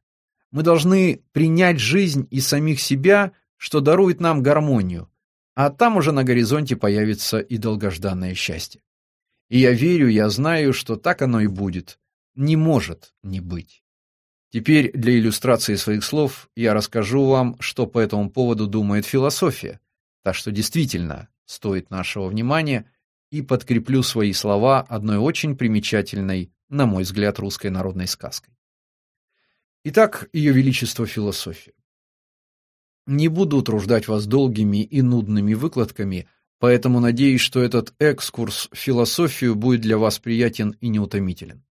[SPEAKER 1] Мы должны принять жизнь и самих себя – что дарует нам гармонию, а там уже на горизонте появится и долгожданное счастье. И я верю, я знаю, что так оно и будет. Не может не быть. Теперь для иллюстрации своих слов я расскажу вам, что по этому поводу думает философия, так что действительно стоит нашего внимания, и подкреплю свои слова одной очень примечательной, на мой взгляд, русской народной сказкой. Итак, ее величество философия. Не буду утруждать вас долгими и нудными выкладками, поэтому надеюсь, что этот экскурс в философию будет для вас приятен и неутомителен.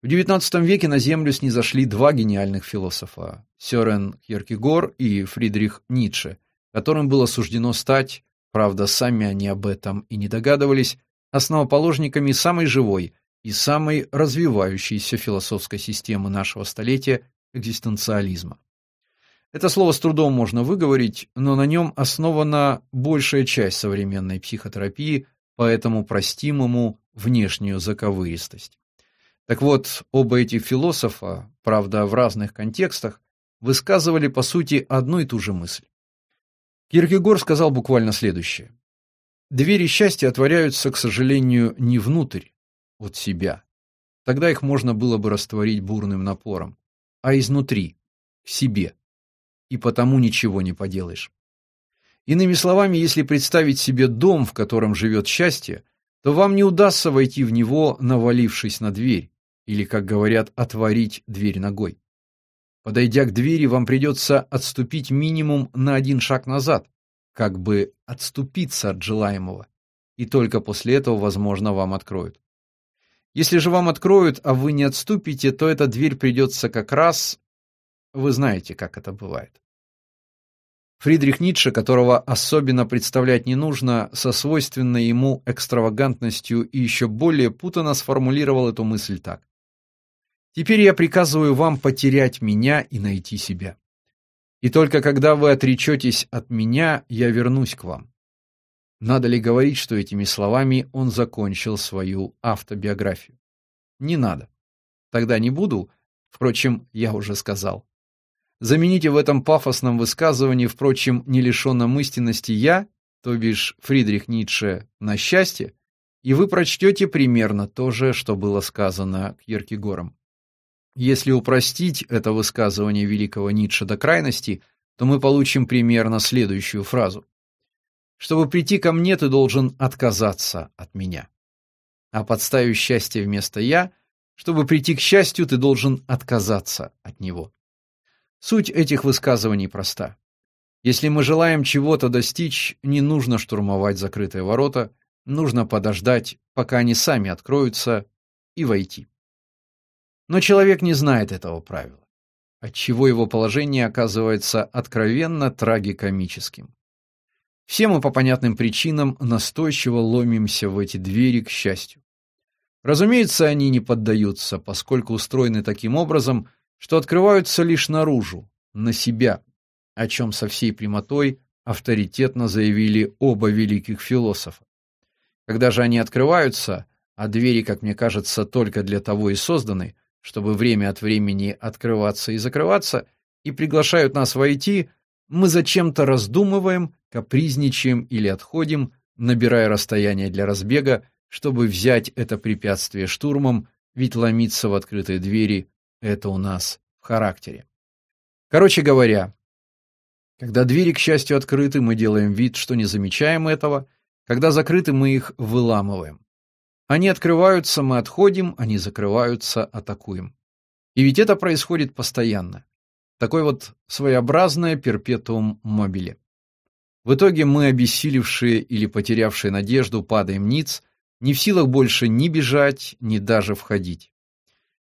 [SPEAKER 1] В XIX веке на Землю снизошли два гениальных философа – Сёрен Кierkegaard и Фридрих Ницше, которым было суждено стать, правда, сами они об этом и не догадывались, основоположниками самой живой и самой развивающейся философской системы нашего столетия – экзистенциализма. Это слово с трудом можно выговорить, но на нем основана большая часть современной психотерапии, поэтому простим ему внешнюю заковыристость. Так вот, оба этих философа, правда, в разных контекстах, высказывали по сути одну и ту же мысль. Киркегор сказал буквально следующее: Двери счастья отворяются, к сожалению, не внутрь, от себя. Тогда их можно было бы растворить бурным напором, а изнутри, к себе и потому ничего не поделаешь. Иными словами, если представить себе дом, в котором живет счастье, то вам не удастся войти в него, навалившись на дверь, или, как говорят, отворить дверь ногой. Подойдя к двери, вам придется отступить минимум на один шаг назад, как бы отступиться от желаемого, и только после этого, возможно, вам откроют. Если же вам откроют, а вы не отступите, то эта дверь придется как раз вы знаете, как это бывает. Фридрих Ницше, которого особенно представлять не нужно, со свойственной ему экстравагантностью и еще более путанно сформулировал эту мысль так. «Теперь я приказываю вам потерять меня и найти себя. И только когда вы отречетесь от меня, я вернусь к вам». Надо ли говорить, что этими словами он закончил свою автобиографию? Не надо. Тогда не буду, впрочем, я уже сказал. Замените в этом пафосном высказывании, впрочем, не лишенном истинности «я», то бишь Фридрих Ницше, на счастье, и вы прочтете примерно то же, что было сказано к Кьеркегором. Если упростить это высказывание великого Ницше до крайности, то мы получим примерно следующую фразу. Чтобы прийти ко мне, ты должен отказаться от меня. А подставив счастье вместо «я», чтобы прийти к счастью, ты должен отказаться от него. Суть этих высказываний проста. Если мы желаем чего-то достичь, не нужно штурмовать закрытые ворота, нужно подождать, пока они сами откроются, и войти. Но человек не знает этого правила, отчего его положение оказывается откровенно трагикомическим. Все мы по понятным причинам настойчиво ломимся в эти двери к счастью. Разумеется, они не поддаются, поскольку устроены таким образом, что открываются лишь наружу, на себя, о чем со всей прямотой авторитетно заявили оба великих философа. Когда же они открываются, а двери, как мне кажется, только для того и созданы, чтобы время от времени открываться и закрываться, и приглашают нас войти, мы зачем-то раздумываем, капризничаем или отходим, набирая расстояние для разбега, чтобы взять это препятствие штурмом, ведь ломиться в открытые двери это у нас в характере. Короче говоря, когда двери, к счастью, открыты, мы делаем вид, что не замечаем этого, когда закрыты, мы их выламываем. Они открываются, мы отходим, они закрываются, атакуем. И ведь это происходит постоянно. Такой вот своеобразное перпетуум мобиле. В итоге мы, обессилевшие или потерявшие надежду, падаем ниц, не в силах больше ни бежать, ни даже входить.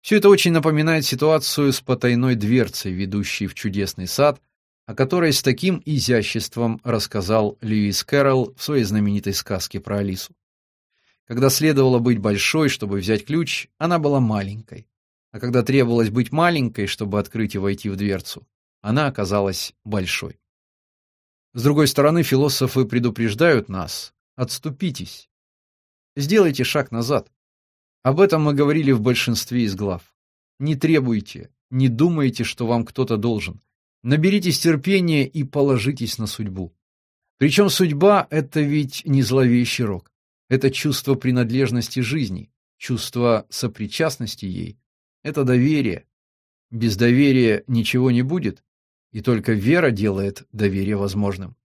[SPEAKER 1] Все это очень напоминает ситуацию с потайной дверцей, ведущей в чудесный сад, о которой с таким изяществом рассказал Льюис Кэрролл в своей знаменитой сказке про Алису. Когда следовало быть большой, чтобы взять ключ, она была маленькой. А когда требовалось быть маленькой, чтобы открыть и войти в дверцу, она оказалась большой. С другой стороны, философы предупреждают нас: отступитесь. Сделайте шаг назад. Об этом мы говорили в большинстве из глав. Не требуйте, не думайте, что вам кто-то должен. Наберитесь терпения и положитесь на судьбу. Причем судьба — это ведь не зловещий рок. Это чувство принадлежности жизни, чувство сопричастности ей. Это доверие. Без доверия ничего не будет, и только вера делает доверие возможным.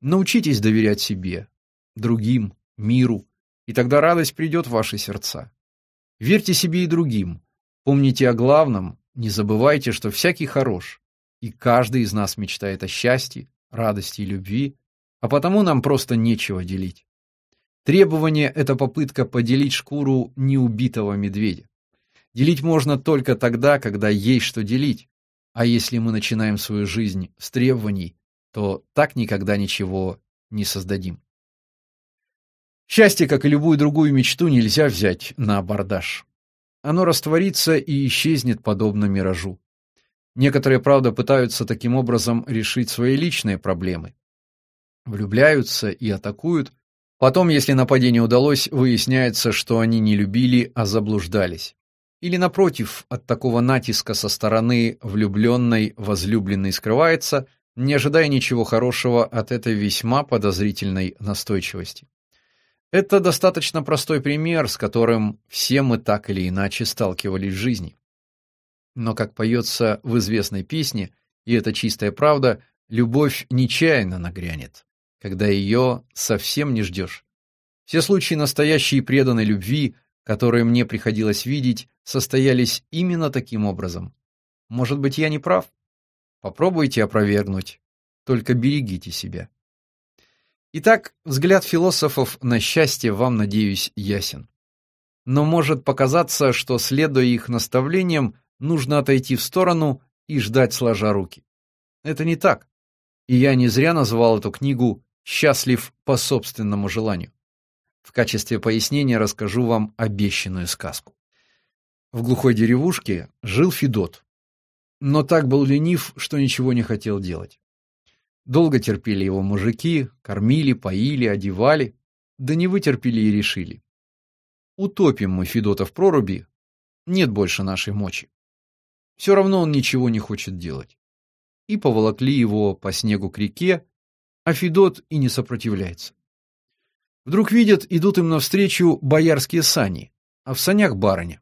[SPEAKER 1] Научитесь доверять себе, другим, миру, и тогда радость придет в ваши сердца. Верьте себе и другим. Помните о главном, не забывайте, что всякий хорош, и каждый из нас мечтает о счастье, радости и любви, а потому нам просто нечего делить. Требование — это попытка поделить шкуру неубитого медведя. Делить можно только тогда, когда есть что делить, а если мы начинаем свою жизнь с требований, то так никогда ничего не создадим. Счастье, как и любую другую мечту, нельзя взять на абордаж. Оно растворится и исчезнет подобно миражу. Некоторые, правда, пытаются таким образом решить свои личные проблемы. Влюбляются и атакуют. Потом, если нападение удалось, выясняется, что они не любили, а заблуждались. Или напротив, от такого натиска со стороны влюбленной возлюбленный скрывается, не ожидая ничего хорошего от этой весьма подозрительной настойчивости. Это достаточно простой пример, с которым все мы так или иначе сталкивались в жизни. Но, как поется в известной песне, и это чистая правда, любовь нечаянно нагрянет, когда ее совсем не ждешь. Все случаи настоящей преданной любви, которые мне приходилось видеть, состоялись именно таким образом. Может быть, я не прав? Попробуйте опровергнуть, только берегите себя. Итак, взгляд философов на счастье вам, надеюсь, ясен. Но может показаться, что, следуя их наставлениям, нужно отойти в сторону и ждать сложа руки. Это не так. И я не зря назвал эту книгу «Счастлив по собственному желанию». В качестве пояснения расскажу вам обещанную сказку. В глухой деревушке жил Федот, но так был ленив, что ничего не хотел делать. Долго терпели его мужики, кормили, поили, одевали, да не вытерпели и решили. Утопим мы Федота в проруби, нет больше нашей мочи. Все равно он ничего не хочет делать. И поволокли его по снегу к реке, а Федот и не сопротивляется. Вдруг видят, идут им навстречу боярские сани, а в санях барыня.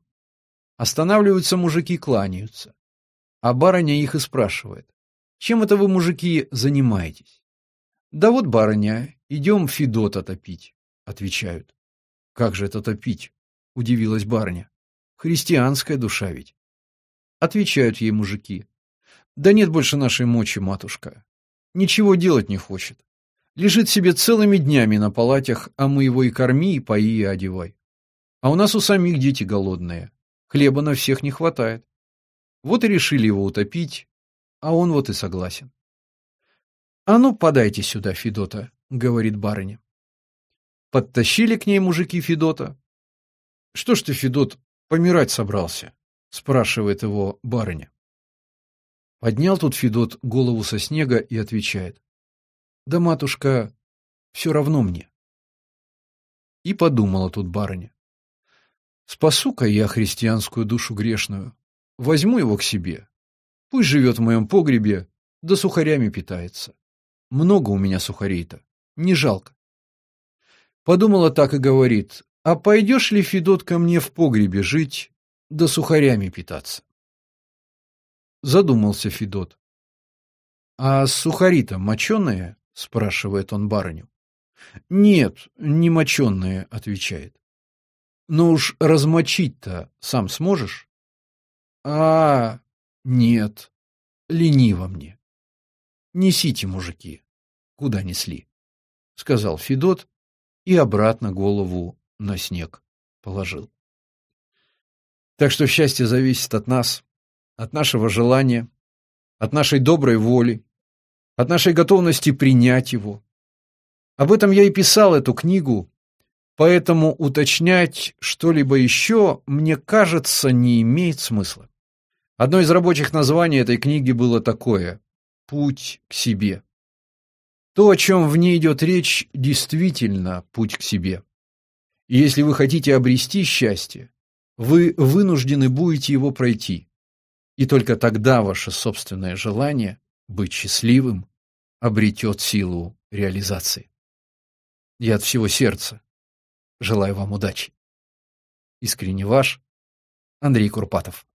[SPEAKER 1] Останавливаются мужики, кланяются. А барыня их и спрашивает. Чем это вы, мужики, занимаетесь? Да вот, барыня, идем Федота топить, отвечают. Как же это топить? Удивилась барыня. Христианская душа ведь. Отвечают ей мужики. Да нет больше нашей мочи, матушка. Ничего делать не хочет. Лежит себе целыми днями на палатях, а мы его и корми, и пои, и одевай. А у нас у самих дети голодные. Хлеба на всех не хватает. Вот и решили его утопить, а он вот и согласен. «А ну, подайте сюда, Федота», — говорит барыня. Подтащили к ней мужики Федота. «Что ж ты, Федот, помирать собрался?» — спрашивает его барыня. Поднял тут Федот голову со снега и отвечает. «Да, матушка, все равно мне». И подумала тут барыня. «Спасу-ка я христианскую душу грешную, возьму его к себе, Пусть живет в моем погребе, да сухарями питается. Много у меня сухарей-то, не жалко. Подумала так и говорит, а пойдешь ли, Федот, ко мне в погребе жить, да сухарями питаться? Задумался Федот. А сухари-то моченые? спрашивает он барыню. Нет, не моченые, отвечает. Ну уж размочить-то сам сможешь? А, нет, лениво мне. Несите, мужики, куда несли, сказал Федот и обратно голову на снег положил. Так что счастье зависит от нас, от нашего желания, от нашей доброй воли, от нашей готовности принять его. Об этом я и писал эту книгу, поэтому уточнять что-либо еще, мне кажется, не имеет смысла. Одно из рабочих названий этой книги было такое «Путь к себе». То, о чем в ней идет речь, действительно путь к себе. И если вы хотите обрести счастье, вы вынуждены будете его пройти. И только тогда ваше собственное желание быть счастливым обретет силу реализации. Я от всего сердца желаю вам удачи. Искренне ваш Андрей Курпатов.